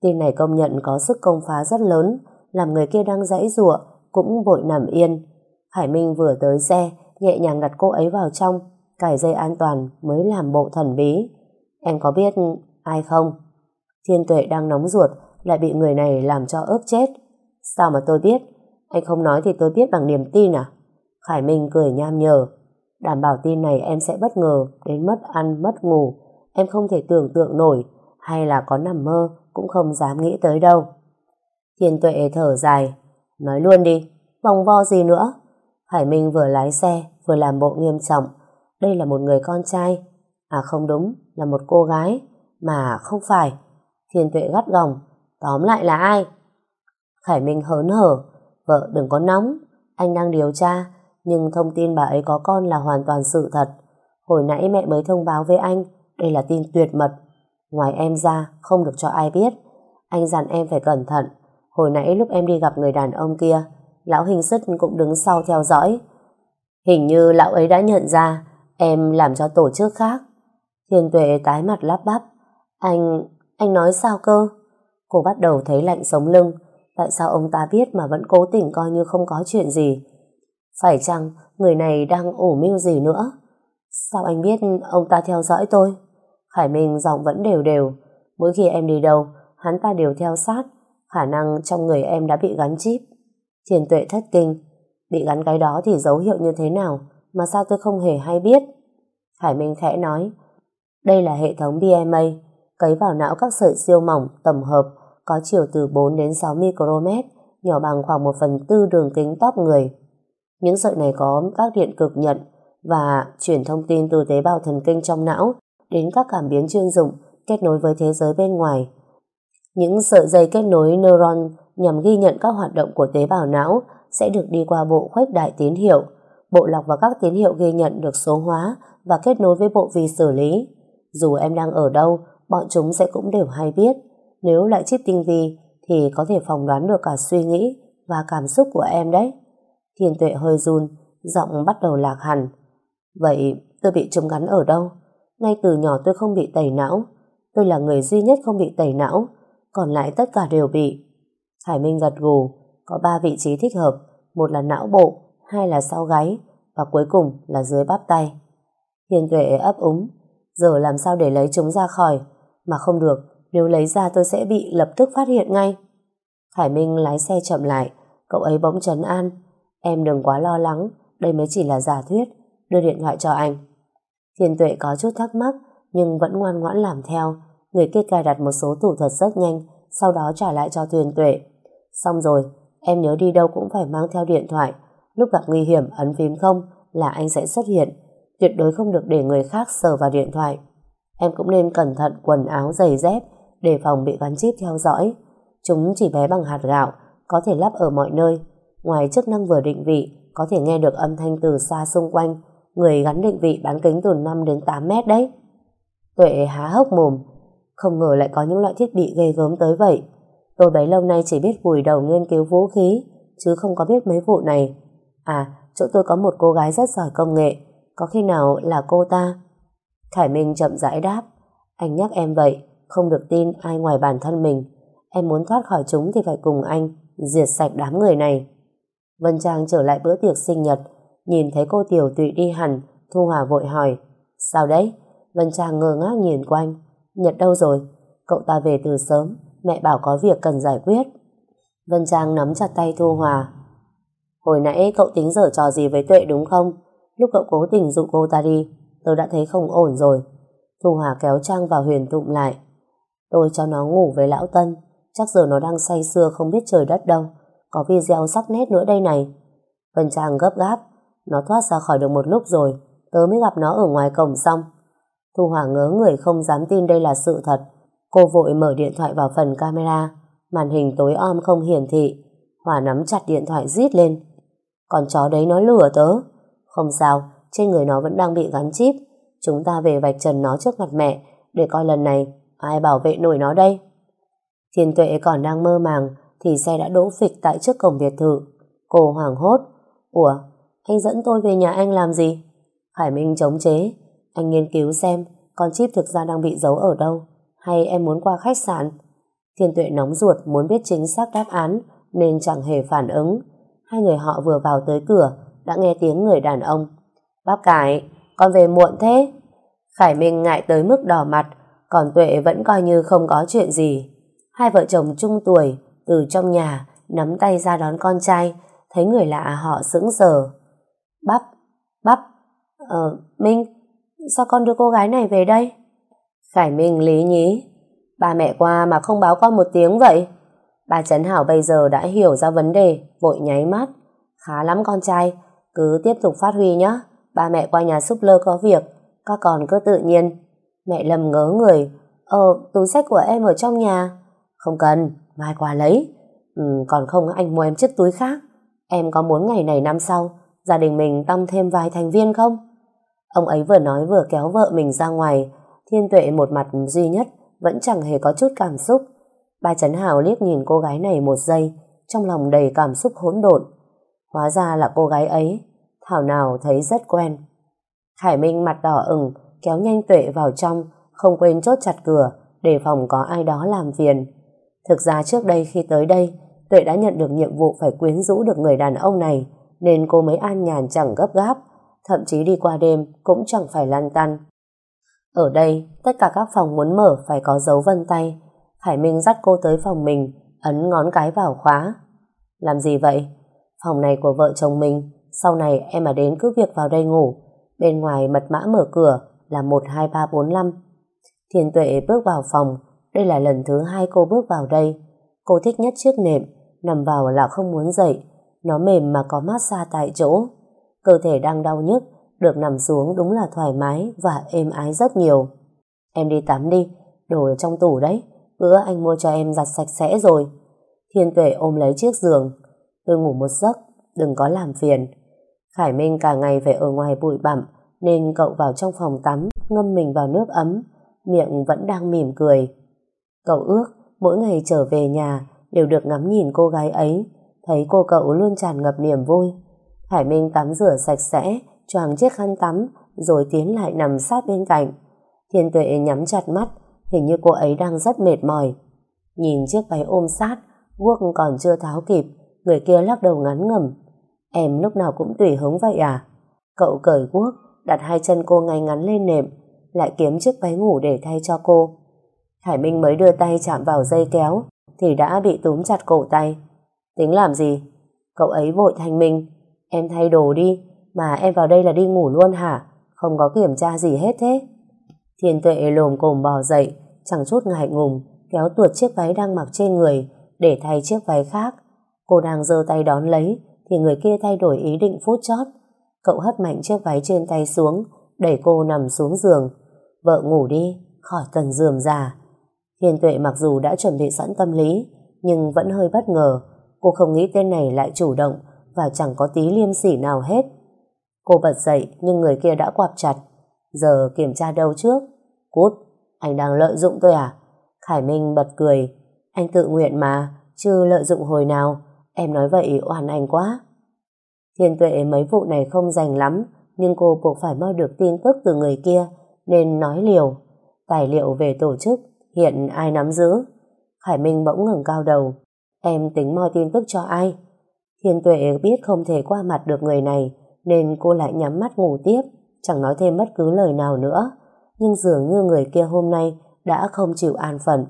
S1: Tin này công nhận có sức công phá rất lớn, làm người kia đang dãy rụa cũng vội nằm yên. Hải Minh vừa tới xe, nhẹ nhàng đặt cô ấy vào trong, cài dây an toàn mới làm bộ thần bí. Em có biết ai không? Thiên tuệ đang nóng ruột, lại bị người này làm cho ớp chết. Sao mà tôi biết? Anh không nói thì tôi biết bằng niềm tin à? Khải Minh cười nham nhở. Đảm bảo tin này em sẽ bất ngờ đến mất ăn mất ngủ. Em không thể tưởng tượng nổi hay là có nằm mơ cũng không dám nghĩ tới đâu. Thiên tuệ thở dài. Nói luôn đi, vòng vo gì nữa? khải Minh vừa lái xe vừa làm bộ nghiêm trọng. Đây là một người con trai. À không đúng, là một cô gái. Mà không phải. Thiên tuệ gắt gỏng. Tóm lại là ai? Khải Minh hớn hở. Vợ đừng có nóng. Anh đang điều tra nhưng thông tin bà ấy có con là hoàn toàn sự thật. Hồi nãy mẹ mới thông báo với anh, đây là tin tuyệt mật. Ngoài em ra, không được cho ai biết. Anh dặn em phải cẩn thận. Hồi nãy lúc em đi gặp người đàn ông kia, lão hình sức cũng đứng sau theo dõi. Hình như lão ấy đã nhận ra em làm cho tổ chức khác. Thiên tuệ tái mặt lắp bắp. Anh, anh nói sao cơ? Cô bắt đầu thấy lạnh sống lưng. Tại sao ông ta biết mà vẫn cố tình coi như không có chuyện gì? Phải chăng người này đang ủ mưu gì nữa? Sao anh biết ông ta theo dõi tôi? Khải Minh giọng vẫn đều đều. Mỗi khi em đi đâu, hắn ta đều theo sát. Khả năng trong người em đã bị gắn chip. Thiền tuệ thất kinh. Bị gắn cái đó thì dấu hiệu như thế nào? Mà sao tôi không hề hay biết? Khải Minh khẽ nói. Đây là hệ thống BMA. Cấy vào não các sợi siêu mỏng, tầm hợp, có chiều từ 4 đến 6 micromet, nhỏ bằng khoảng 1 phần tư đường kính tóc người. Những sợi này có các điện cực nhận và chuyển thông tin từ tế bào thần kinh trong não đến các cảm biến chuyên dụng kết nối với thế giới bên ngoài. Những sợi dây kết nối neuron nhằm ghi nhận các hoạt động của tế bào não sẽ được đi qua bộ khuếch đại tín hiệu. Bộ lọc và các tín hiệu ghi nhận được số hóa và kết nối với bộ vi xử lý. Dù em đang ở đâu, bọn chúng sẽ cũng đều hay biết. Nếu lại chip tinh vi thì có thể phỏng đoán được cả suy nghĩ và cảm xúc của em đấy. Thiên tuệ hơi run, giọng bắt đầu lạc hẳn. Vậy tôi bị trúng gắn ở đâu? Ngay từ nhỏ tôi không bị tẩy não. Tôi là người duy nhất không bị tẩy não. Còn lại tất cả đều bị. Hải Minh gật gù. Có ba vị trí thích hợp. Một là não bộ, hai là sau gáy và cuối cùng là dưới bắp tay. Thiên tuệ ấp úng. Giờ làm sao để lấy chúng ra khỏi? Mà không được, nếu lấy ra tôi sẽ bị lập tức phát hiện ngay. Khải Minh lái xe chậm lại. Cậu ấy bỗng trấn an. Em đừng quá lo lắng. Đây mới chỉ là giả thuyết. Đưa điện thoại cho anh. Thiên tuệ có chút thắc mắc nhưng vẫn ngoan ngoãn làm theo. Người kia cài đặt một số thủ thuật rất nhanh sau đó trả lại cho Thiên tuệ. Xong rồi, em nhớ đi đâu cũng phải mang theo điện thoại. Lúc gặp nguy hiểm ấn phím không là anh sẽ xuất hiện. Tuyệt đối không được để người khác sờ vào điện thoại. Em cũng nên cẩn thận quần áo giày dép để phòng bị gắn chip theo dõi. Chúng chỉ bé bằng hạt gạo, có thể lắp ở mọi nơi. Ngoài chức năng vừa định vị, có thể nghe được âm thanh từ xa xung quanh người gắn định vị bán kính từ 5 đến 8 mét đấy. Tuệ há hốc mồm, không ngờ lại có những loại thiết bị ghê gớm tới vậy. Tôi bấy lâu nay chỉ biết vùi đầu nghiên cứu vũ khí, chứ không có biết mấy vụ này. À, chỗ tôi có một cô gái rất giỏi công nghệ, có khi nào là cô ta? Khải Minh chậm rãi đáp, anh nhắc em vậy, không được tin ai ngoài bản thân mình. Em muốn thoát khỏi chúng thì phải cùng anh, diệt sạch đám người này. Vân Trang trở lại bữa tiệc sinh nhật, Nhìn thấy cô Tiểu Tụy đi hẳn, Thu Hòa vội hỏi, sao đấy? Vân Trang ngơ ngác nhìn quanh, Nhật đâu rồi? Cậu ta về từ sớm, mẹ bảo có việc cần giải quyết. Vân Trang nắm chặt tay Thu Hòa. Hồi nãy cậu tính dở trò gì với Tuệ đúng không? Lúc cậu cố tình dụ cô ta đi, tôi đã thấy không ổn rồi. Thu Hòa kéo Trang vào huyền tụng lại. Tôi cho nó ngủ với Lão Tân, chắc giờ nó đang say sưa không biết trời đất đâu. Có video sắc nét nữa đây này. Vân Trang gấp gáp, nó thoát ra khỏi được một lúc rồi, tớ mới gặp nó ở ngoài cổng xong. Thu Hòa ngớ người không dám tin đây là sự thật. Cô vội mở điện thoại vào phần camera, màn hình tối om không hiển thị. Hòa nắm chặt điện thoại rít lên. Còn chó đấy nó lừa tớ. Không sao, trên người nó vẫn đang bị gắn chip. Chúng ta về vạch trần nó trước mặt mẹ, để coi lần này ai bảo vệ nổi nó đây. Thiên tuệ còn đang mơ màng, thì xe đã đỗ phịch tại trước cổng biệt thự. Cô hoảng hốt. Ủa, anh dẫn tôi về nhà anh làm gì? Khải Minh chống chế. Anh nghiên cứu xem con chip thực ra đang bị giấu ở đâu. Hay em muốn qua khách sạn? Thiên tuệ nóng ruột muốn biết chính xác đáp án nên chẳng hề phản ứng. Hai người họ vừa vào tới cửa đã nghe tiếng người đàn ông. Bác cải, con về muộn thế. Khải Minh ngại tới mức đỏ mặt còn Tuệ vẫn coi như không có chuyện gì. Hai vợ chồng trung tuổi từ trong nhà nắm tay ra đón con trai thấy người lạ họ sững sờ. Bắp, bắp, ờ, Minh, sao con đưa cô gái này về đây? Khải Minh lý nhí, ba mẹ qua mà không báo con một tiếng vậy. Bà Trấn Hảo bây giờ đã hiểu ra vấn đề, vội nháy mắt. Khá lắm con trai, cứ tiếp tục phát huy nhé. Ba mẹ qua nhà súp lơ có việc, các con cứ tự nhiên. Mẹ lầm ngớ người, ờ, túi sách của em ở trong nhà. Không cần, mai qua lấy. Ừ, còn không anh mua em chiếc túi khác. Em có muốn ngày này năm sau gia đình mình tăng thêm vài thành viên không? Ông ấy vừa nói vừa kéo vợ mình ra ngoài, thiên tuệ một mặt duy nhất, vẫn chẳng hề có chút cảm xúc. Ba Trấn Hào liếc nhìn cô gái này một giây, trong lòng đầy cảm xúc hỗn độn. Hóa ra là cô gái ấy, Thảo nào thấy rất quen. Khải Minh mặt đỏ ửng, kéo nhanh tuệ vào trong, không quên chốt chặt cửa, để phòng có ai đó làm phiền. Thực ra trước đây khi tới đây, Tuệ đã nhận được nhiệm vụ phải quyến rũ được người đàn ông này, nên cô mới an nhàn chẳng gấp gáp, thậm chí đi qua đêm cũng chẳng phải lăn tăn. Ở đây, tất cả các phòng muốn mở phải có dấu vân tay. Hải Minh dắt cô tới phòng mình, ấn ngón cái vào khóa. Làm gì vậy? Phòng này của vợ chồng mình, sau này em mà đến cứ việc vào đây ngủ. Bên ngoài mật mã mở cửa là 12345. Thiên Tuệ bước vào phòng, đây là lần thứ hai cô bước vào đây. Cô thích nhất chiếc nệm, nằm vào là không muốn dậy. Nó mềm mà có massage tại chỗ. Cơ thể đang đau nhức, được nằm xuống đúng là thoải mái và êm ái rất nhiều. Em đi tắm đi, đồ ở trong tủ đấy. Bữa anh mua cho em giặt sạch sẽ rồi. Thiên Tuệ ôm lấy chiếc giường. Tôi ngủ một giấc, đừng có làm phiền. Khải Minh cả ngày phải ở ngoài bụi bặm, nên cậu vào trong phòng tắm, ngâm mình vào nước ấm, miệng vẫn đang mỉm cười. Cậu ước mỗi ngày trở về nhà đều được ngắm nhìn cô gái ấy, thấy cô cậu luôn tràn ngập niềm vui. Hải Minh tắm rửa sạch sẽ, choàng chiếc khăn tắm, rồi tiến lại nằm sát bên cạnh. Thiên tuệ nhắm chặt mắt, hình như cô ấy đang rất mệt mỏi. Nhìn chiếc váy ôm sát, guốc còn chưa tháo kịp, người kia lắc đầu ngắn ngầm. Em lúc nào cũng tùy hứng vậy à? Cậu cởi guốc, đặt hai chân cô ngay ngắn lên nệm, lại kiếm chiếc váy ngủ để thay cho cô. Hải Minh mới đưa tay chạm vào dây kéo, thì đã bị túm chặt cổ tay. Tính làm gì? Cậu ấy vội thanh minh. Em thay đồ đi, mà em vào đây là đi ngủ luôn hả? Không có kiểm tra gì hết thế. Thiên tuệ lồm cồm bò dậy, chẳng chút ngại ngùng, kéo tuột chiếc váy đang mặc trên người, để thay chiếc váy khác. Cô đang giơ tay đón lấy, thì người kia thay đổi ý định phút chót. Cậu hất mạnh chiếc váy trên tay xuống, đẩy cô nằm xuống giường. Vợ ngủ đi, khỏi cần giường già. Thiên tuệ mặc dù đã chuẩn bị sẵn tâm lý, nhưng vẫn hơi bất ngờ. Cô không nghĩ tên này lại chủ động và chẳng có tí liêm sỉ nào hết. Cô bật dậy nhưng người kia đã quạp chặt. Giờ kiểm tra đâu trước? Cút, anh đang lợi dụng tôi à? Khải Minh bật cười. Anh tự nguyện mà, chứ lợi dụng hồi nào. Em nói vậy oan anh quá. Thiên tuệ mấy vụ này không dành lắm, nhưng cô buộc phải moi được tin tức từ người kia, nên nói liều. Tài liệu về tổ chức, hiện ai nắm giữ? Khải Minh bỗng ngừng cao đầu. Em tính moi tin tức cho ai? Thiên tuệ biết không thể qua mặt được người này, nên cô lại nhắm mắt ngủ tiếp, chẳng nói thêm bất cứ lời nào nữa. Nhưng dường như người kia hôm nay đã không chịu an phận.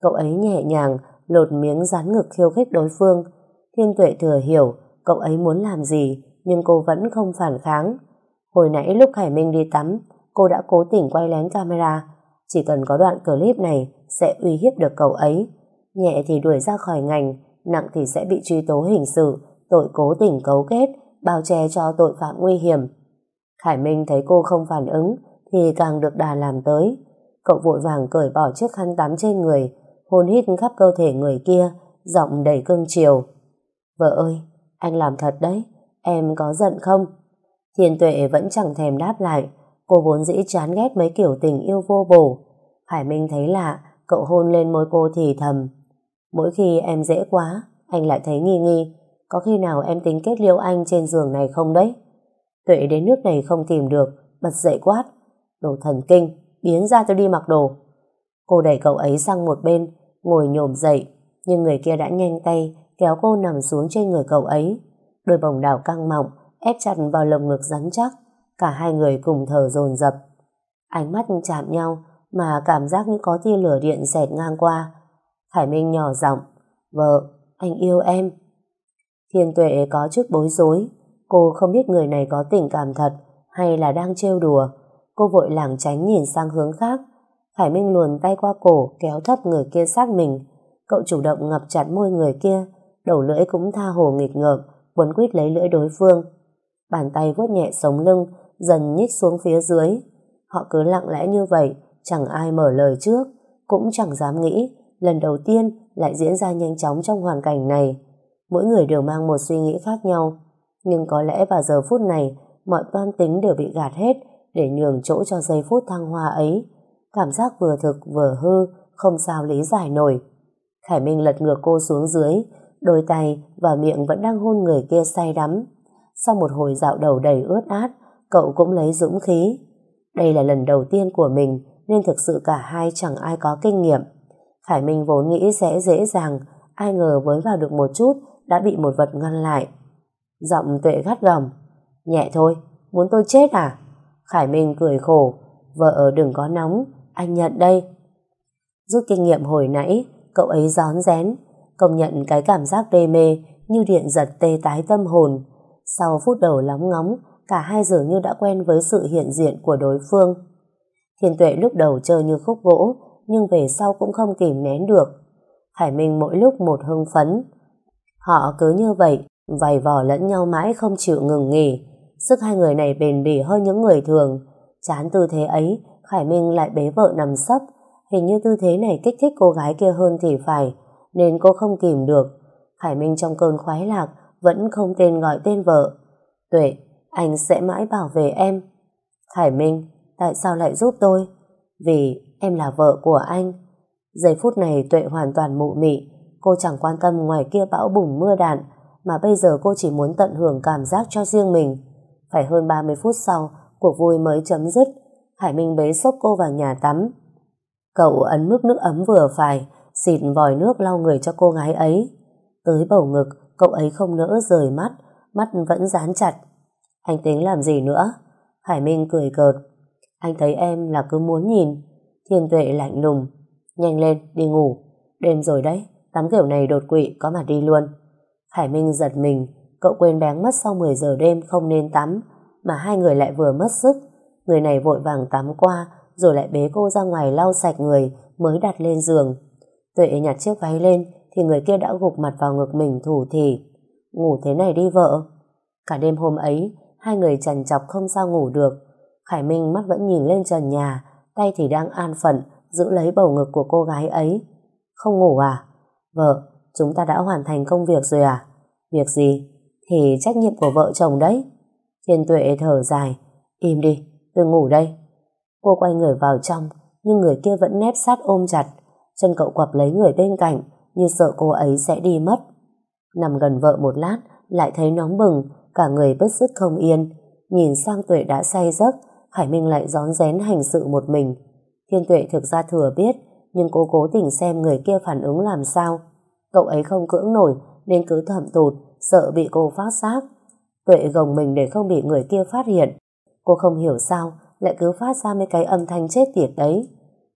S1: Cậu ấy nhẹ nhàng lột miếng rán ngực khiêu khích đối phương. Thiên tuệ thừa hiểu cậu ấy muốn làm gì, nhưng cô vẫn không phản kháng. Hồi nãy lúc Khải Minh đi tắm, cô đã cố tình quay lén camera. Chỉ cần có đoạn clip này sẽ uy hiếp được cậu ấy. Nhẹ thì đuổi ra khỏi ngành, nặng thì sẽ bị truy tố hình sự, tội cố tình cấu kết, bao che cho tội phạm nguy hiểm. Khải Minh thấy cô không phản ứng thì càng được đà làm tới. Cậu vội vàng cởi bỏ chiếc khăn tắm trên người, hôn hít khắp cơ thể người kia, giọng đầy cưng chiều. Vợ ơi, anh làm thật đấy, em có giận không? Thiên tuệ vẫn chẳng thèm đáp lại, cô vốn dĩ chán ghét mấy kiểu tình yêu vô bổ. Hải Minh thấy lạ, cậu hôn lên môi cô thì thầm. Mỗi khi em dễ quá, anh lại thấy nghi nghi, có khi nào em tính kết liễu anh trên giường này không đấy? Tuệ đến nước này không tìm được, bật dậy quát. Đồ thần kinh, biến ra tôi đi mặc đồ. Cô đẩy cậu ấy sang một bên, ngồi nhổm dậy, nhưng người kia đã nhanh tay, kéo cô nằm xuống trên người cậu ấy. Đôi bồng đảo căng mọng, ép chặt vào lồng ngực rắn chắc, cả hai người cùng thở dồn dập. Ánh mắt chạm nhau, mà cảm giác như có tia lửa điện xẹt ngang qua. Khải Minh nhỏ giọng, vợ, anh yêu em. Thiên tuệ có chút bối rối, cô không biết người này có tình cảm thật hay là đang trêu đùa. Cô vội lảng tránh nhìn sang hướng khác. Khải Minh luồn tay qua cổ kéo thấp người kia sát mình. Cậu chủ động ngập chặt môi người kia, đầu lưỡi cũng tha hồ nghịch ngợm, quấn quýt lấy lưỡi đối phương. Bàn tay vuốt nhẹ sống lưng, dần nhích xuống phía dưới. Họ cứ lặng lẽ như vậy, chẳng ai mở lời trước, cũng chẳng dám nghĩ lần đầu tiên lại diễn ra nhanh chóng trong hoàn cảnh này. Mỗi người đều mang một suy nghĩ khác nhau, nhưng có lẽ vào giờ phút này mọi toan tính đều bị gạt hết để nhường chỗ cho giây phút thăng hoa ấy. Cảm giác vừa thực vừa hư, không sao lý giải nổi. Khải Minh lật ngược cô xuống dưới, đôi tay và miệng vẫn đang hôn người kia say đắm. Sau một hồi dạo đầu đầy ướt át, cậu cũng lấy dũng khí. Đây là lần đầu tiên của mình, nên thực sự cả hai chẳng ai có kinh nghiệm. Khải Minh vốn nghĩ sẽ dễ dàng, ai ngờ với vào được một chút đã bị một vật ngăn lại. Giọng tuệ gắt gỏng. Nhẹ thôi, muốn tôi chết à? Khải Minh cười khổ. Vợ đừng có nóng, anh nhận đây. Rút kinh nghiệm hồi nãy, cậu ấy gión rén, công nhận cái cảm giác đê mê như điện giật tê tái tâm hồn. Sau phút đầu lóng ngóng, cả hai dường như đã quen với sự hiện diện của đối phương. Thiên tuệ lúc đầu chơi như khúc gỗ, nhưng về sau cũng không kìm nén được. Hải Minh mỗi lúc một hưng phấn. Họ cứ như vậy, vầy vò lẫn nhau mãi không chịu ngừng nghỉ. Sức hai người này bền bỉ hơn những người thường. Chán tư thế ấy, Khải Minh lại bế vợ nằm sấp. Hình như tư thế này kích thích cô gái kia hơn thì phải, nên cô không kìm được. Khải Minh trong cơn khoái lạc vẫn không tên gọi tên vợ. Tuệ, anh sẽ mãi bảo vệ em. Khải Minh, tại sao lại giúp tôi? Vì em là vợ của anh. Giây phút này Tuệ hoàn toàn mụ mị, cô chẳng quan tâm ngoài kia bão bùng mưa đạn, mà bây giờ cô chỉ muốn tận hưởng cảm giác cho riêng mình. Phải hơn 30 phút sau, cuộc vui mới chấm dứt, Hải Minh bế xốc cô vào nhà tắm. Cậu ấn mức nước ấm vừa phải, xịt vòi nước lau người cho cô gái ấy. Tới bầu ngực, cậu ấy không nỡ rời mắt, mắt vẫn dán chặt. Anh tính làm gì nữa? Hải Minh cười cợt. Anh thấy em là cứ muốn nhìn. Thiên tuệ lạnh lùng. Nhanh lên, đi ngủ. Đêm rồi đấy, tắm kiểu này đột quỵ có mà đi luôn. Hải Minh giật mình, cậu quên bén mất sau 10 giờ đêm không nên tắm, mà hai người lại vừa mất sức. Người này vội vàng tắm qua, rồi lại bế cô ra ngoài lau sạch người, mới đặt lên giường. Tuệ nhặt chiếc váy lên, thì người kia đã gục mặt vào ngực mình thủ thì. Ngủ thế này đi vợ. Cả đêm hôm ấy, hai người trần chọc không sao ngủ được. Khải Minh mắt vẫn nhìn lên trần nhà, tay thì đang an phận, giữ lấy bầu ngực của cô gái ấy. Không ngủ à? Vợ, chúng ta đã hoàn thành công việc rồi à? Việc gì? Thì trách nhiệm của vợ chồng đấy. Thiên tuệ thở dài. Im đi, đừng ngủ đây. Cô quay người vào trong, nhưng người kia vẫn nép sát ôm chặt. Chân cậu quặp lấy người bên cạnh, như sợ cô ấy sẽ đi mất. Nằm gần vợ một lát, lại thấy nóng bừng, cả người bứt rứt không yên. Nhìn sang tuệ đã say giấc, Khải Minh lại gión rén hành sự một mình. Thiên tuệ thực ra thừa biết, nhưng cô cố tình xem người kia phản ứng làm sao. Cậu ấy không cưỡng nổi, nên cứ thầm tụt, sợ bị cô phát giác. Tuệ gồng mình để không bị người kia phát hiện. Cô không hiểu sao, lại cứ phát ra mấy cái âm thanh chết tiệt đấy.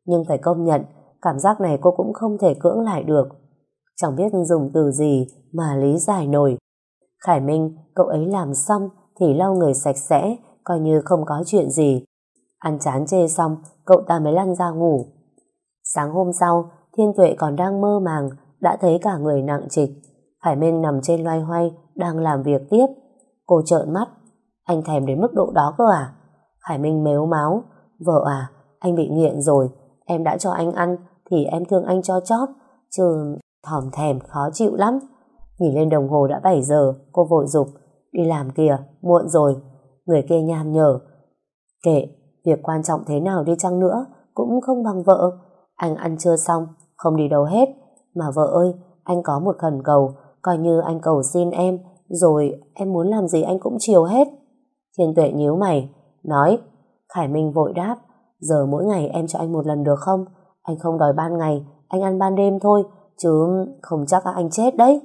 S1: Nhưng phải công nhận, cảm giác này cô cũng không thể cưỡng lại được. Chẳng biết dùng từ gì mà lý giải nổi. Khải Minh, cậu ấy làm xong thì lau người sạch sẽ, coi như không có chuyện gì. Ăn chán chê xong, cậu ta mới lăn ra ngủ. Sáng hôm sau, Thiên Tuệ còn đang mơ màng, đã thấy cả người nặng trịch. Khải Minh nằm trên loay hoay, đang làm việc tiếp. Cô trợn mắt. Anh thèm đến mức độ đó cơ à? Khải Minh mếu máu. Vợ à, anh bị nghiện rồi. Em đã cho anh ăn, thì em thương anh cho chót. Chứ thòm thèm, khó chịu lắm. Nhìn lên đồng hồ đã 7 giờ, cô vội dục Đi làm kìa, muộn rồi. Người kia nham nhở. Kệ, việc quan trọng thế nào đi chăng nữa, cũng không bằng vợ. Anh ăn chưa xong, không đi đâu hết. Mà vợ ơi, anh có một khẩn cầu, coi như anh cầu xin em, rồi em muốn làm gì anh cũng chiều hết. Thiên tuệ nhíu mày, nói, Khải Minh vội đáp, giờ mỗi ngày em cho anh một lần được không? Anh không đòi ban ngày, anh ăn ban đêm thôi, chứ không chắc anh chết đấy.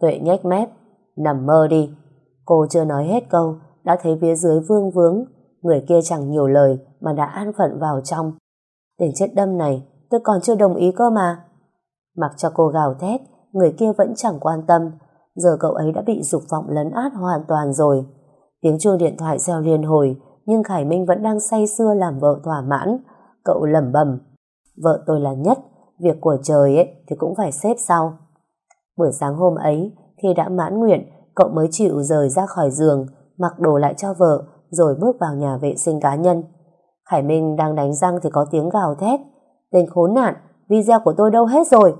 S1: Tuệ nhếch mép, nằm mơ đi. Cô chưa nói hết câu, đã thấy phía dưới vương vướng, người kia chẳng nhiều lời mà đã an phận vào trong. đến chết đâm này, tôi còn chưa đồng ý cơ mà. Mặc cho cô gào thét, người kia vẫn chẳng quan tâm. Giờ cậu ấy đã bị dục vọng lấn át hoàn toàn rồi. Tiếng chuông điện thoại reo liên hồi, nhưng Khải Minh vẫn đang say sưa làm vợ thỏa mãn. Cậu lẩm bẩm, vợ tôi là nhất, việc của trời ấy thì cũng phải xếp sau. Buổi sáng hôm ấy, khi đã mãn nguyện, cậu mới chịu rời ra khỏi giường, mặc đồ lại cho vợ, rồi bước vào nhà vệ sinh cá nhân. Khải Minh đang đánh răng thì có tiếng gào thét. Tên khốn nạn, video của tôi đâu hết rồi?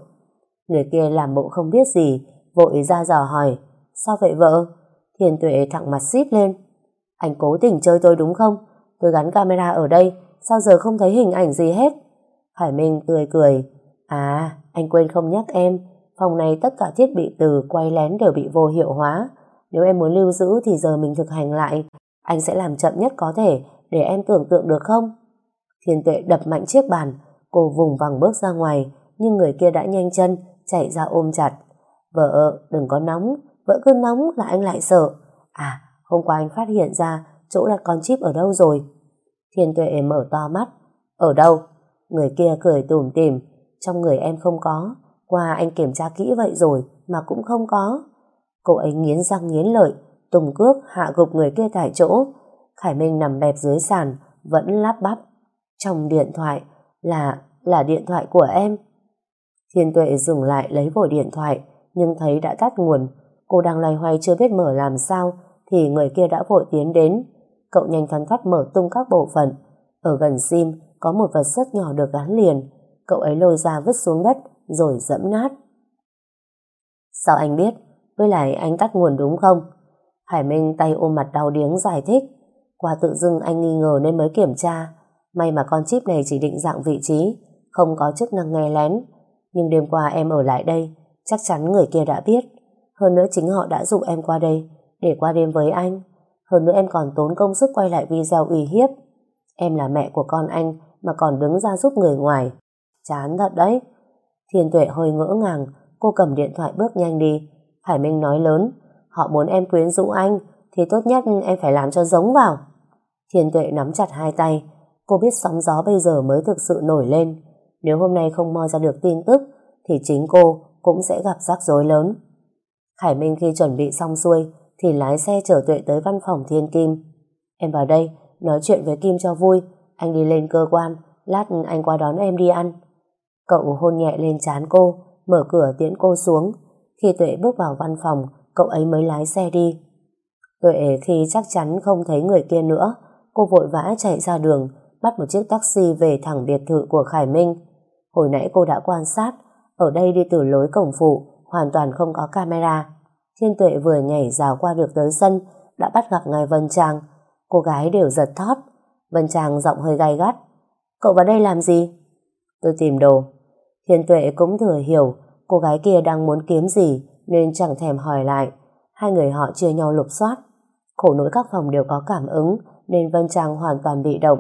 S1: Người kia làm bộ không biết gì, vội ra dò hỏi. Sao vậy vợ? Thiền tuệ thẳng mặt xít lên. Anh cố tình chơi tôi đúng không? Tôi gắn camera ở đây, sao giờ không thấy hình ảnh gì hết? Hải Minh cười cười. À, anh quên không nhắc em, phòng này tất cả thiết bị từ quay lén đều bị vô hiệu hóa. Nếu em muốn lưu giữ thì giờ mình thực hành lại. Anh sẽ làm chậm nhất có thể để em tưởng tượng được không? Thiên tuệ đập mạnh chiếc bàn, cô vùng vằng bước ra ngoài, nhưng người kia đã nhanh chân, chạy ra ôm chặt. Vợ, đừng có nóng, vợ cứ nóng là anh lại sợ. À, hôm qua anh phát hiện ra chỗ đặt con chip ở đâu rồi? Thiên Tuệ mở to mắt. Ở đâu? Người kia cười tủm tỉm. Trong người em không có. Qua anh kiểm tra kỹ vậy rồi mà cũng không có. Cô ấy nghiến răng nghiến lợi, tùng cước hạ gục người kia tại chỗ. Khải Minh nằm bẹp dưới sàn, vẫn lắp bắp. Trong điện thoại là là điện thoại của em. Thiên Tuệ dừng lại lấy vội điện thoại, nhưng thấy đã tắt nguồn. Cô đang loay hoay chưa biết mở làm sao, thì người kia đã vội tiến đến. Cậu nhanh thoăn thoắt mở tung các bộ phận. Ở gần sim có một vật rất nhỏ được gắn liền. Cậu ấy lôi ra vứt xuống đất, rồi dẫm nát. Sao anh biết? Với lại anh tắt nguồn đúng không? Hải Minh tay ôm mặt đau điếng giải thích. Qua tự dưng anh nghi ngờ nên mới kiểm tra. May mà con chip này chỉ định dạng vị trí, không có chức năng nghe lén. Nhưng đêm qua em ở lại đây, chắc chắn người kia đã biết. Hơn nữa chính họ đã dụ em qua đây, để qua đêm với anh. Hơn nữa em còn tốn công sức quay lại video uy hiếp. Em là mẹ của con anh mà còn đứng ra giúp người ngoài. Chán thật đấy. Thiên tuệ hơi ngỡ ngàng, cô cầm điện thoại bước nhanh đi. Hải Minh nói lớn, họ muốn em quyến rũ anh, thì tốt nhất em phải làm cho giống vào. Thiên tuệ nắm chặt hai tay, cô biết sóng gió bây giờ mới thực sự nổi lên. Nếu hôm nay không moi ra được tin tức, thì chính cô cũng sẽ gặp rắc rối lớn. Hải Minh khi chuẩn bị xong xuôi, thì lái xe chở tuệ tới văn phòng Thiên Kim. Em vào đây, nói chuyện với Kim cho vui, anh đi lên cơ quan, lát anh qua đón em đi ăn. Cậu hôn nhẹ lên trán cô, mở cửa tiễn cô xuống. Khi Tuệ bước vào văn phòng, cậu ấy mới lái xe đi. Tuệ khi chắc chắn không thấy người kia nữa, cô vội vã chạy ra đường, bắt một chiếc taxi về thẳng biệt thự của Khải Minh. Hồi nãy cô đã quan sát, ở đây đi từ lối cổng phụ, hoàn toàn không có camera. Thiên Tuệ vừa nhảy rào qua được tới sân, đã bắt gặp ngài Vân Trang. Cô gái đều giật thót. Vân Trang giọng hơi gai gắt. Cậu vào đây làm gì? Tôi tìm đồ. Thiên Tuệ cũng thừa hiểu cô gái kia đang muốn kiếm gì nên chẳng thèm hỏi lại. Hai người họ chia nhau lục soát. Khổ nỗi các phòng đều có cảm ứng nên Vân Trang hoàn toàn bị động.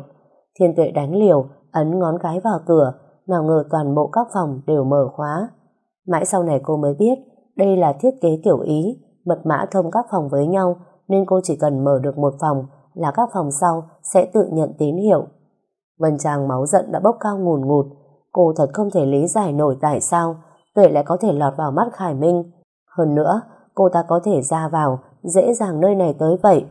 S1: Thiên Tuệ đánh liều, ấn ngón cái vào cửa, nào ngờ toàn bộ các phòng đều mở khóa. Mãi sau này cô mới biết đây là thiết kế kiểu Ý, mật mã thông các phòng với nhau nên cô chỉ cần mở được một phòng là các phòng sau sẽ tự nhận tín hiệu. Vân Trang máu giận đã bốc cao ngùn ngụt, cô thật không thể lý giải nổi tại sao Tuệ lại có thể lọt vào mắt Khải Minh. Hơn nữa, cô ta có thể ra vào dễ dàng nơi này tới vậy.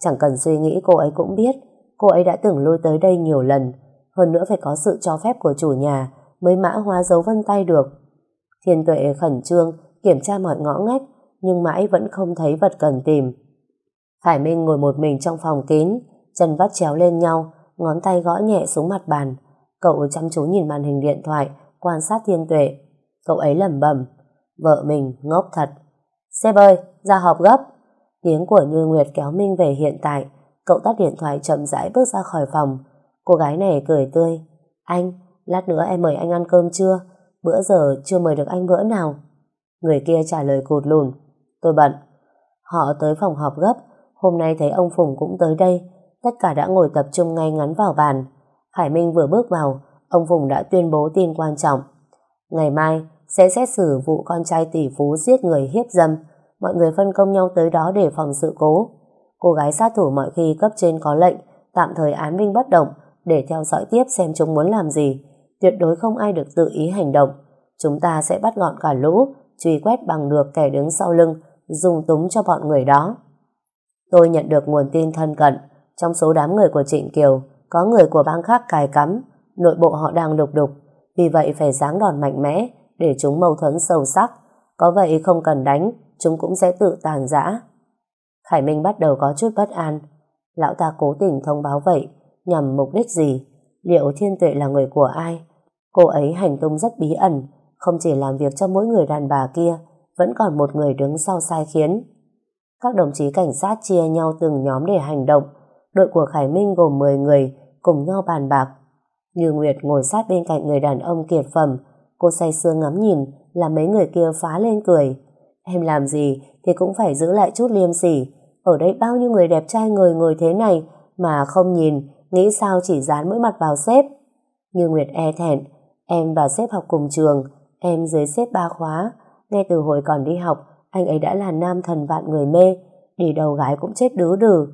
S1: Chẳng cần suy nghĩ cô ấy cũng biết cô ấy đã từng lui tới đây nhiều lần. Hơn nữa phải có sự cho phép của chủ nhà mới mã hóa dấu vân tay được. Thiên tuệ khẩn trương kiểm tra mọi ngõ ngách nhưng mãi vẫn không thấy vật cần tìm. Khải Minh ngồi một mình trong phòng kín, chân vắt chéo lên nhau, ngón tay gõ nhẹ xuống mặt bàn. Cậu chăm chú nhìn màn hình điện thoại, quan sát thiên tuệ. Cậu ấy lẩm bẩm, vợ mình ngốc thật. Sếp ơi, ra họp gấp. Tiếng của Như Nguyệt kéo Minh về hiện tại. Cậu tắt điện thoại chậm rãi bước ra khỏi phòng. Cô gái này cười tươi, anh, lát nữa em mời anh ăn cơm chưa? Bữa giờ chưa mời được anh bữa nào? Người kia trả lời cụt lùn, tôi bận. Họ tới phòng họp gấp hôm nay thấy ông Phùng cũng tới đây, tất cả đã ngồi tập trung ngay ngắn vào bàn. Hải Minh vừa bước vào, ông Phùng đã tuyên bố tin quan trọng. Ngày mai sẽ xét xử vụ con trai tỷ phú giết người hiếp dâm. Mọi người phân công nhau tới đó để phòng sự cố. Cô gái sát thủ mọi khi cấp trên có lệnh, tạm thời án binh bất động, để theo dõi tiếp xem chúng muốn làm gì. Tuyệt đối không ai được tự ý hành động. Chúng ta sẽ bắt gọn cả lũ, truy quét bằng được kẻ đứng sau lưng, dùng túng cho bọn người đó tôi nhận được nguồn tin thân cận. Trong số đám người của Trịnh Kiều, có người của bang khác cài cắm. Nội bộ họ đang đục đục. Vì vậy phải giáng đòn mạnh mẽ để chúng mâu thuẫn sâu sắc. Có vậy không cần đánh, chúng cũng sẽ tự tàn giã. Khải Minh bắt đầu có chút bất an. Lão ta cố tình thông báo vậy, nhằm mục đích gì? Liệu thiên tuệ là người của ai? Cô ấy hành tung rất bí ẩn, không chỉ làm việc cho mỗi người đàn bà kia, vẫn còn một người đứng sau sai khiến các đồng chí cảnh sát chia nhau từng nhóm để hành động. Đội của Khải Minh gồm 10 người, cùng nhau bàn bạc. Như Nguyệt ngồi sát bên cạnh người đàn ông kiệt phẩm, cô say sưa ngắm nhìn là mấy người kia phá lên cười. Em làm gì thì cũng phải giữ lại chút liêm sỉ. Ở đây bao nhiêu người đẹp trai người ngồi thế này mà không nhìn, nghĩ sao chỉ dán mũi mặt vào sếp như Nguyệt e thẹn, em và sếp học cùng trường, em dưới sếp ba khóa, ngay từ hồi còn đi học anh ấy đã là nam thần vạn người mê đi đầu gái cũng chết đứ đừ.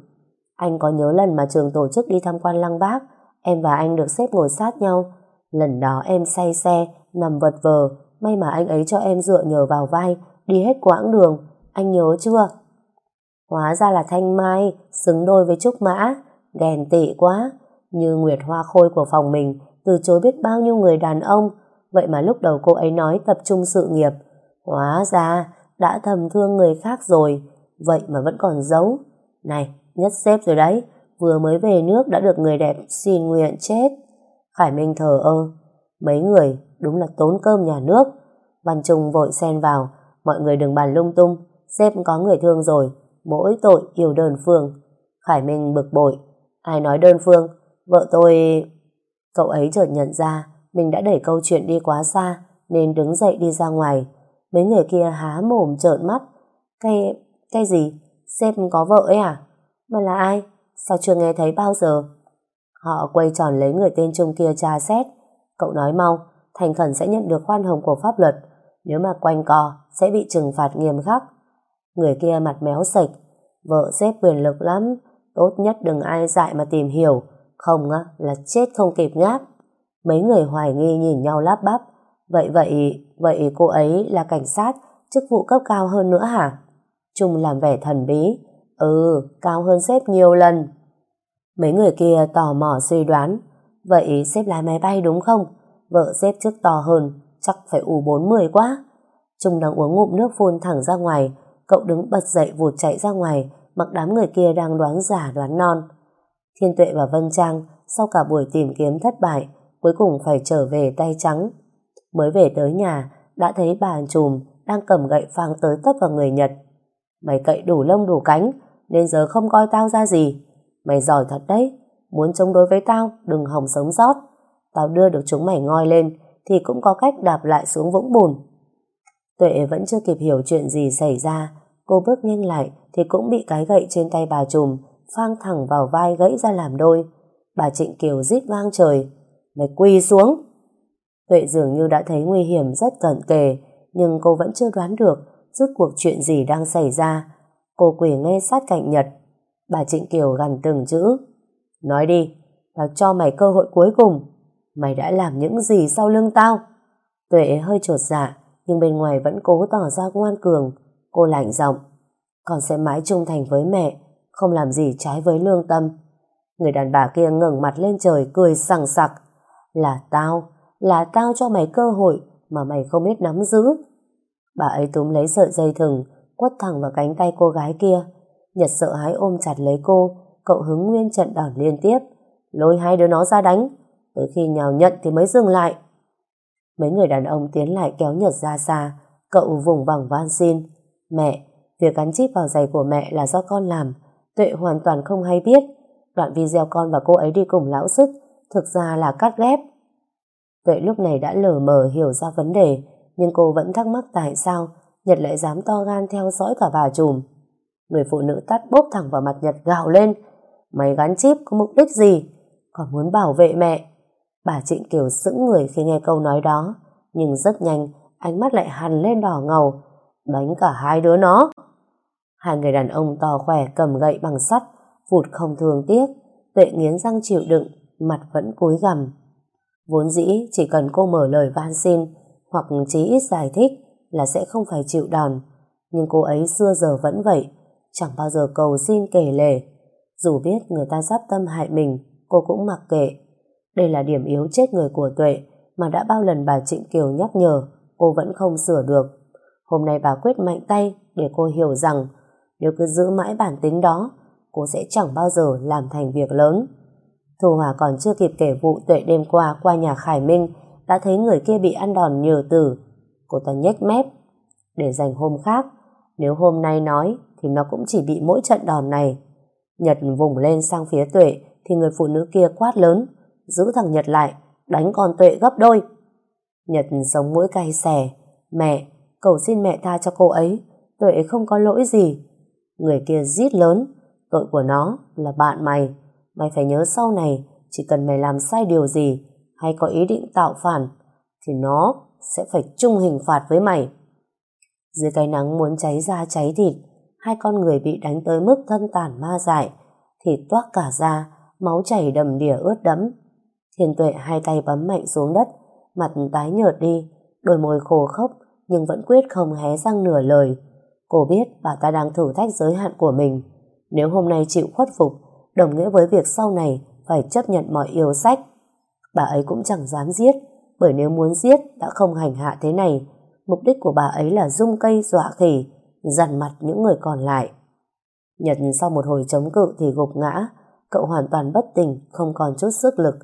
S1: Anh có nhớ lần mà trường tổ chức đi tham quan lăng bác, em và anh được xếp ngồi sát nhau. Lần đó em say xe, nằm vật vờ, may mà anh ấy cho em dựa nhờ vào vai, đi hết quãng đường. Anh nhớ chưa? Hóa ra là Thanh Mai, xứng đôi với Trúc Mã, ghen tị quá. Như Nguyệt Hoa Khôi của phòng mình, từ chối biết bao nhiêu người đàn ông. Vậy mà lúc đầu cô ấy nói tập trung sự nghiệp. Hóa ra, đã thầm thương người khác rồi, vậy mà vẫn còn giấu. Này, nhất xếp rồi đấy, vừa mới về nước đã được người đẹp xin nguyện chết. Khải Minh thờ ơ, mấy người đúng là tốn cơm nhà nước. Văn Trung vội xen vào, mọi người đừng bàn lung tung, xếp có người thương rồi, mỗi tội yêu đơn phương. Khải Minh bực bội, ai nói đơn phương, vợ tôi... Cậu ấy chợt nhận ra mình đã đẩy câu chuyện đi quá xa nên đứng dậy đi ra ngoài. Mấy người kia há mồm trợn mắt. Cái... cái gì? Sếp có vợ ấy à? Mà là ai? Sao chưa nghe thấy bao giờ? Họ quay tròn lấy người tên Trung kia tra xét. Cậu nói mau, thành khẩn sẽ nhận được khoan hồng của pháp luật. Nếu mà quanh co, sẽ bị trừng phạt nghiêm khắc. Người kia mặt méo sạch. Vợ xếp quyền lực lắm. Tốt nhất đừng ai dại mà tìm hiểu. Không á, là chết không kịp ngáp. Mấy người hoài nghi nhìn nhau lắp bắp. Vậy vậy, vậy cô ấy là cảnh sát, chức vụ cấp cao hơn nữa hả? Trung làm vẻ thần bí. Ừ, cao hơn sếp nhiều lần. Mấy người kia tò mò suy đoán. Vậy sếp lái máy bay đúng không? Vợ sếp trước to hơn, chắc phải ủ 40 quá. Trung đang uống ngụm nước phun thẳng ra ngoài. Cậu đứng bật dậy vụt chạy ra ngoài, mặc đám người kia đang đoán giả đoán non. Thiên Tuệ và Vân Trang sau cả buổi tìm kiếm thất bại, cuối cùng phải trở về tay trắng. Mới về tới nhà, đã thấy bà trùm đang cầm gậy phang tới tấp vào người Nhật. Mày cậy đủ lông đủ cánh, nên giờ không coi tao ra gì. Mày giỏi thật đấy, muốn chống đối với tao, đừng hòng sống sót. Tao đưa được chúng mày ngoi lên, thì cũng có cách đạp lại xuống vũng bùn. Tuệ vẫn chưa kịp hiểu chuyện gì xảy ra, cô bước nhanh lại thì cũng bị cái gậy trên tay bà trùm phang thẳng vào vai gãy ra làm đôi. Bà Trịnh Kiều rít vang trời, mày quỳ xuống. Tuệ dường như đã thấy nguy hiểm rất cận kề, nhưng cô vẫn chưa đoán được rốt cuộc chuyện gì đang xảy ra. Cô quỳ ngay sát cạnh Nhật. Bà Trịnh Kiều gằn từng chữ. Nói đi, tao cho mày cơ hội cuối cùng. Mày đã làm những gì sau lưng tao? Tuệ hơi trột dạ, nhưng bên ngoài vẫn cố tỏ ra ngoan cường. Cô lạnh giọng. Còn sẽ mãi trung thành với mẹ, không làm gì trái với lương tâm. Người đàn bà kia ngẩng mặt lên trời cười sằng sặc. Là tao, là tao cho mày cơ hội mà mày không biết nắm giữ. Bà ấy túm lấy sợi dây thừng, quất thẳng vào cánh tay cô gái kia. Nhật sợ hãi ôm chặt lấy cô, cậu hứng nguyên trận đòn liên tiếp. Lôi hai đứa nó ra đánh, tới khi nhào nhận thì mới dừng lại. Mấy người đàn ông tiến lại kéo Nhật ra xa, cậu vùng vằng van xin. Mẹ, việc gắn chip vào giày của mẹ là do con làm, Tuệ hoàn toàn không hay biết. Đoạn video con và cô ấy đi cùng lão sức thực ra là cắt ghép. Tuệ lúc này đã lờ mờ hiểu ra vấn đề, nhưng cô vẫn thắc mắc tại sao Nhật lại dám to gan theo dõi cả bà trùm. Người phụ nữ tắt bốp thẳng vào mặt Nhật gào lên. Mày gắn chip có mục đích gì? Còn muốn bảo vệ mẹ. Bà Trịnh Kiều sững người khi nghe câu nói đó, nhưng rất nhanh, ánh mắt lại hằn lên đỏ ngầu. Đánh cả hai đứa nó. Hai người đàn ông to khỏe cầm gậy bằng sắt, vụt không thường tiếc, tuệ nghiến răng chịu đựng, mặt vẫn cúi gằm. Vốn dĩ chỉ cần cô mở lời van xin, hoặc chí ít giải thích là sẽ không phải chịu đòn. Nhưng cô ấy xưa giờ vẫn vậy, chẳng bao giờ cầu xin kể lể. Dù biết người ta sắp tâm hại mình, cô cũng mặc kệ. Đây là điểm yếu chết người của Tuệ, mà đã bao lần bà Trịnh Kiều nhắc nhở, cô vẫn không sửa được. Hôm nay bà quyết mạnh tay để cô hiểu rằng nếu cứ giữ mãi bản tính đó, cô sẽ chẳng bao giờ làm thành việc lớn. Thu Hòa còn chưa kịp kể vụ tuệ đêm qua qua nhà Khải Minh đã thấy người kia bị ăn đòn nhờ tử. Cô ta nhếch mép. Để dành hôm khác, nếu hôm nay nói thì nó cũng chỉ bị mỗi trận đòn này. Nhật vùng lên sang phía tuệ thì người phụ nữ kia quát lớn giữ thằng Nhật lại, đánh con tuệ gấp đôi. Nhật sống mũi cay xè. Mẹ, cầu xin mẹ tha cho cô ấy. Tuệ không có lỗi gì. Người kia rít lớn, tội của nó là bạn mày. Mày phải nhớ sau này, chỉ cần mày làm sai điều gì hay có ý định tạo phản, thì nó sẽ phải chung hình phạt với mày. Dưới cái nắng muốn cháy da cháy thịt, hai con người bị đánh tới mức thân tàn ma dại, thịt toát cả ra, máu chảy đầm đìa ướt đẫm. Thiên tuệ hai tay bấm mạnh xuống đất, mặt tái nhợt đi, đôi môi khô khốc nhưng vẫn quyết không hé răng nửa lời. Cô biết bà ta đang thử thách giới hạn của mình. Nếu hôm nay chịu khuất phục, đồng nghĩa với việc sau này phải chấp nhận mọi yêu sách. Bà ấy cũng chẳng dám giết, bởi nếu muốn giết đã không hành hạ thế này. Mục đích của bà ấy là dung cây dọa khỉ, dằn mặt những người còn lại. Nhật sau một hồi chống cự thì gục ngã, cậu hoàn toàn bất tỉnh, không còn chút sức lực.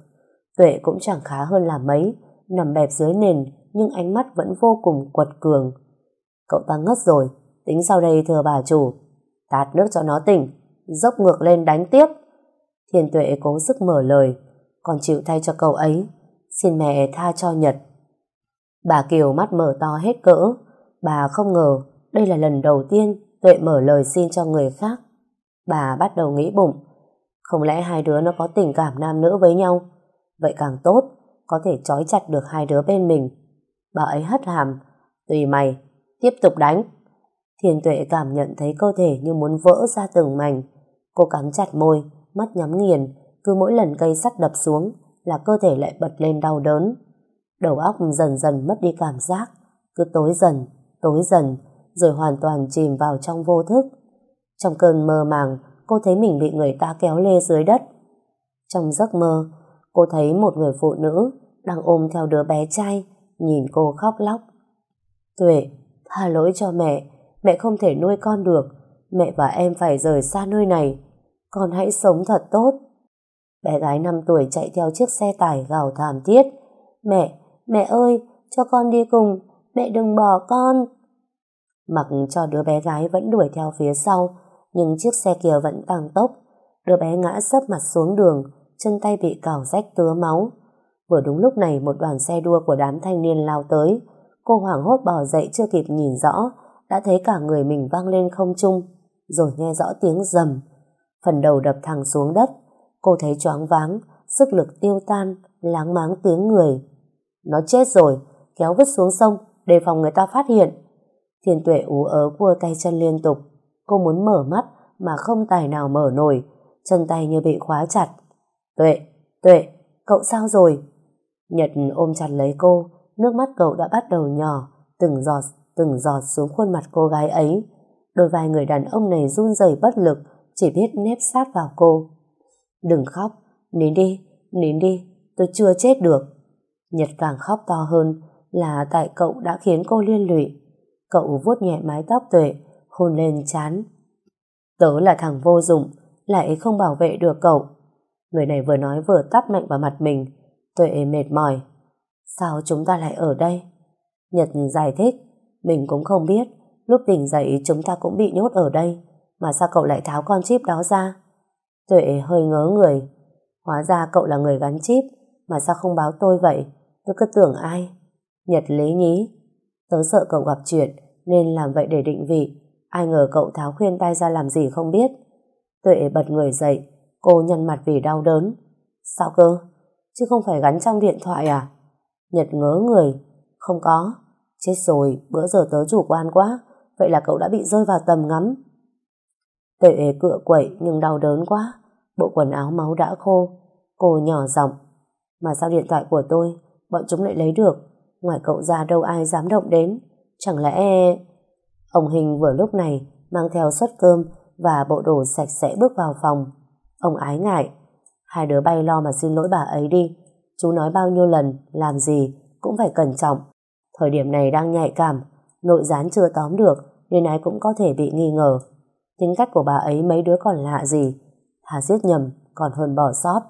S1: Tuệ cũng chẳng khá hơn là mấy, nằm bẹp dưới nền nhưng ánh mắt vẫn vô cùng quật cường. Cậu ta ngất rồi, tính sau đây thưa bà chủ. Tạt nước cho nó tỉnh, dốc ngược lên đánh tiếp. Hiền tuệ cố sức mở lời, còn chịu thay cho cậu ấy. Xin mẹ tha cho Nhật. Bà Kiều mắt mở to hết cỡ. Bà không ngờ đây là lần đầu tiên Tuệ mở lời xin cho người khác. Bà bắt đầu nghĩ bụng. Không lẽ hai đứa nó có tình cảm nam nữ với nhau? Vậy càng tốt, có thể trói chặt được hai đứa bên mình. Bà ấy hất hàm. Tùy mày, tiếp tục đánh. Thiền tuệ cảm nhận thấy cơ thể như muốn vỡ ra từng mảnh. Cô cắn chặt môi, mắt nhắm nghiền, cứ mỗi lần cây sắt đập xuống là cơ thể lại bật lên đau đớn. Đầu óc dần dần mất đi cảm giác, cứ tối dần, tối dần, rồi hoàn toàn chìm vào trong vô thức. Trong cơn mơ màng, cô thấy mình bị người ta kéo lê dưới đất. Trong giấc mơ, cô thấy một người phụ nữ đang ôm theo đứa bé trai, nhìn cô khóc lóc. Tuệ, tha lỗi cho mẹ, mẹ không thể nuôi con được, mẹ và em phải rời xa nơi này, con hãy sống thật tốt. Bé gái 5 tuổi chạy theo chiếc xe tải gào thảm thiết. Mẹ, mẹ ơi, cho con đi cùng, mẹ đừng bỏ con. Mặc cho đứa bé gái vẫn đuổi theo phía sau, nhưng chiếc xe kia vẫn tăng tốc. Đứa bé ngã sấp mặt xuống đường, chân tay bị cào rách tứa máu. Vừa đúng lúc này một đoàn xe đua của đám thanh niên lao tới. Cô hoảng hốt bò dậy chưa kịp nhìn rõ, đã thấy cả người mình văng lên không trung, rồi nghe rõ tiếng rầm. Phần đầu đập thẳng xuống đất, cô thấy choáng váng, sức lực tiêu tan, láng máng tiếng người. Nó chết rồi, kéo vứt xuống sông, đề phòng người ta phát hiện. Thiên tuệ ú ớ cua tay chân liên tục. Cô muốn mở mắt mà không tài nào mở nổi, chân tay như bị khóa chặt. Tuệ, tuệ, cậu sao rồi? Nhật ôm chặt lấy cô, nước mắt cậu đã bắt đầu nhỏ, từng giọt, từng giọt xuống khuôn mặt cô gái ấy. Đôi vai người đàn ông này run rẩy bất lực, chỉ biết nếp sát vào cô. Đừng khóc, nín đi, nín đi, tôi chưa chết được. Nhật càng khóc to hơn là tại cậu đã khiến cô liên lụy. Cậu vuốt nhẹ mái tóc tuệ, hôn lên chán. Tớ là thằng vô dụng, lại không bảo vệ được cậu. Người này vừa nói vừa tắt mạnh vào mặt mình. Tuệ mệt mỏi. Sao chúng ta lại ở đây? Nhật giải thích, mình cũng không biết. Lúc tỉnh dậy chúng ta cũng bị nhốt ở đây. Mà sao cậu lại tháo con chip đó ra? Tuệ hơi ngớ người. Hóa ra cậu là người gắn chip, mà sao không báo tôi vậy? Tôi cứ tưởng ai? Nhật lý nhí. Tớ sợ cậu gặp chuyện, nên làm vậy để định vị. Ai ngờ cậu tháo khuyên tay ra làm gì không biết. Tuệ bật người dậy, cô nhăn mặt vì đau đớn. Sao cơ? Chứ không phải gắn trong điện thoại à? Nhật ngớ người. Không có. Chết rồi, bữa giờ tớ chủ quan quá. Vậy là cậu đã bị rơi vào tầm ngắm. Tuệ cựa quậy nhưng đau đớn quá. Bộ quần áo máu đã khô. Cô nhỏ giọng. Mà sao điện thoại của tôi, bọn chúng lại lấy được? Ngoài cậu ra đâu ai dám động đến. Chẳng lẽ... Ông Hình vừa lúc này mang theo suất cơm và bộ đồ sạch sẽ bước vào phòng. Ông ái ngại. Hai đứa bay lo mà xin lỗi bà ấy đi. Chú nói bao nhiêu lần, làm gì, cũng phải cẩn trọng. Thời điểm này đang nhạy cảm, nội gián chưa tóm được, nên ai cũng có thể bị nghi ngờ. Tính cách của bà ấy mấy đứa còn lạ gì. Thà giết nhầm, còn hơn bỏ sót.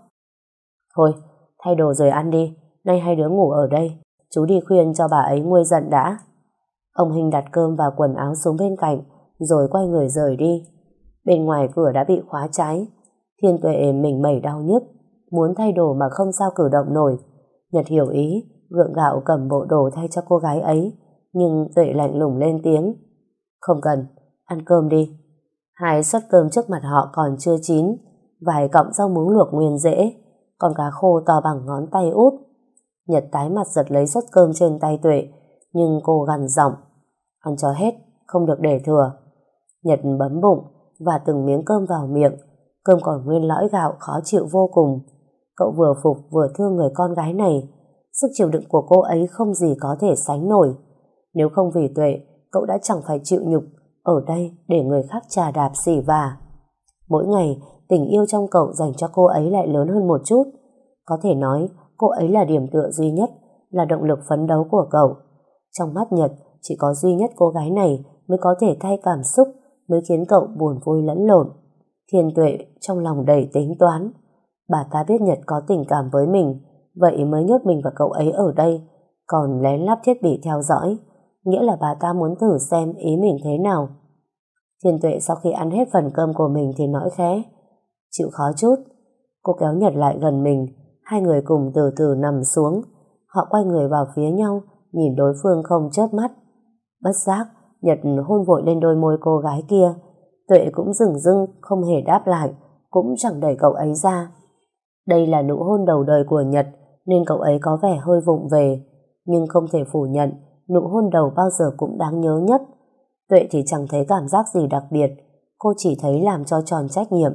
S1: Thôi, thay đồ rồi ăn đi. Nay hai đứa ngủ ở đây. Chú đi khuyên cho bà ấy nguôi giận đã. Ông Hình đặt cơm và quần áo xuống bên cạnh, rồi quay người rời đi. Bên ngoài cửa đã bị khóa trái. Thiên tuệ mình mẩy đau nhức, muốn thay đồ mà không sao cử động nổi. Nhật hiểu ý, gượng gạo cầm bộ đồ thay cho cô gái ấy, nhưng tuệ lạnh lùng lên tiếng. Không cần, ăn cơm đi. Hai suất cơm trước mặt họ còn chưa chín, vài cọng rau muống luộc nguyên dễ, con cá khô to bằng ngón tay út. Nhật tái mặt giật lấy suất cơm trên tay Tuệ, nhưng cô gằn giọng. Ăn cho hết, không được để thừa. Nhật bấm bụng và từng miếng cơm vào miệng. Cơm còn nguyên lõi gạo khó chịu vô cùng. Cậu vừa phục vừa thương người con gái này. Sức chịu đựng của cô ấy không gì có thể sánh nổi. Nếu không vì tuệ, cậu đã chẳng phải chịu nhục ở đây để người khác trà đạp xỉ vả. Mỗi ngày, tình yêu trong cậu dành cho cô ấy lại lớn hơn một chút. Có thể nói, cô ấy là điểm tựa duy nhất, là động lực phấn đấu của cậu. Trong mắt Nhật, chỉ có duy nhất cô gái này mới có thể thay cảm xúc, mới khiến cậu buồn vui lẫn lộn. Thiên tuệ trong lòng đầy tính toán. Bà ta biết Nhật có tình cảm với mình, vậy mới nhốt mình và cậu ấy ở đây, còn lén lắp thiết bị theo dõi, nghĩa là bà ta muốn thử xem ý mình thế nào. Thiên tuệ sau khi ăn hết phần cơm của mình thì nói khẽ, chịu khó chút. Cô kéo Nhật lại gần mình, hai người cùng từ từ nằm xuống. Họ quay người vào phía nhau, nhìn đối phương không chớp mắt. Bất giác, Nhật hôn vội lên đôi môi cô gái kia. Tuệ cũng dừng dưng, không hề đáp lại, cũng chẳng đẩy cậu ấy ra. Đây là nụ hôn đầu đời của Nhật, nên cậu ấy có vẻ hơi vụng về. Nhưng không thể phủ nhận, nụ hôn đầu bao giờ cũng đáng nhớ nhất. Tuệ thì chẳng thấy cảm giác gì đặc biệt, cô chỉ thấy làm cho tròn trách nhiệm.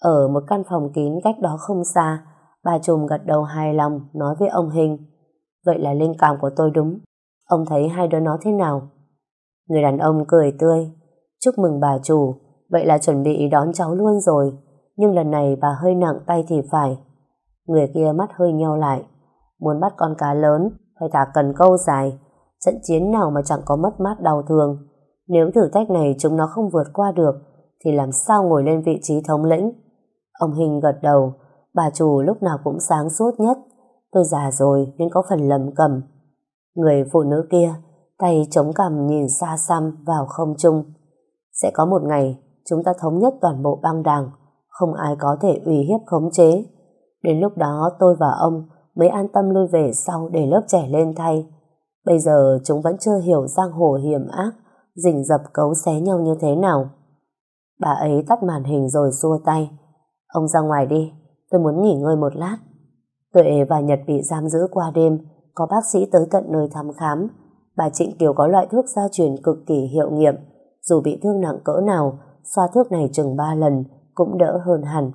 S1: Ở một căn phòng kín cách đó không xa, bà Trùm gật đầu hài lòng nói với ông Hình. Vậy là linh cảm của tôi đúng. Ông thấy hai đứa nó thế nào? Người đàn ông cười tươi. Chúc mừng bà chủ, vậy là chuẩn bị đón cháu luôn rồi. Nhưng lần này bà hơi nặng tay thì phải. Người kia mắt hơi nheo lại. Muốn bắt con cá lớn, phải thả cần câu dài. Trận chiến nào mà chẳng có mất mát đau thương. Nếu thử thách này chúng nó không vượt qua được, thì làm sao ngồi lên vị trí thống lĩnh? Ông Hình gật đầu, bà chủ lúc nào cũng sáng suốt nhất. Tôi già rồi nên có phần lầm cầm. Người phụ nữ kia, tay chống cằm nhìn xa xăm vào không trung. Sẽ có một ngày, chúng ta thống nhất toàn bộ băng đảng, không ai có thể uy hiếp khống chế. Đến lúc đó tôi và ông mới an tâm lui về sau để lớp trẻ lên thay. Bây giờ chúng vẫn chưa hiểu giang hồ hiểm ác, rình dập cấu xé nhau như thế nào. Bà ấy tắt màn hình rồi xua tay. Ông ra ngoài đi, tôi muốn nghỉ ngơi một lát. Tuệ và Nhật bị giam giữ qua đêm, có bác sĩ tới tận nơi thăm khám. Bà Trịnh Kiều có loại thuốc gia truyền cực kỳ hiệu nghiệm, dù bị thương nặng cỡ nào, xoa thuốc này chừng 3 lần cũng đỡ hơn hẳn.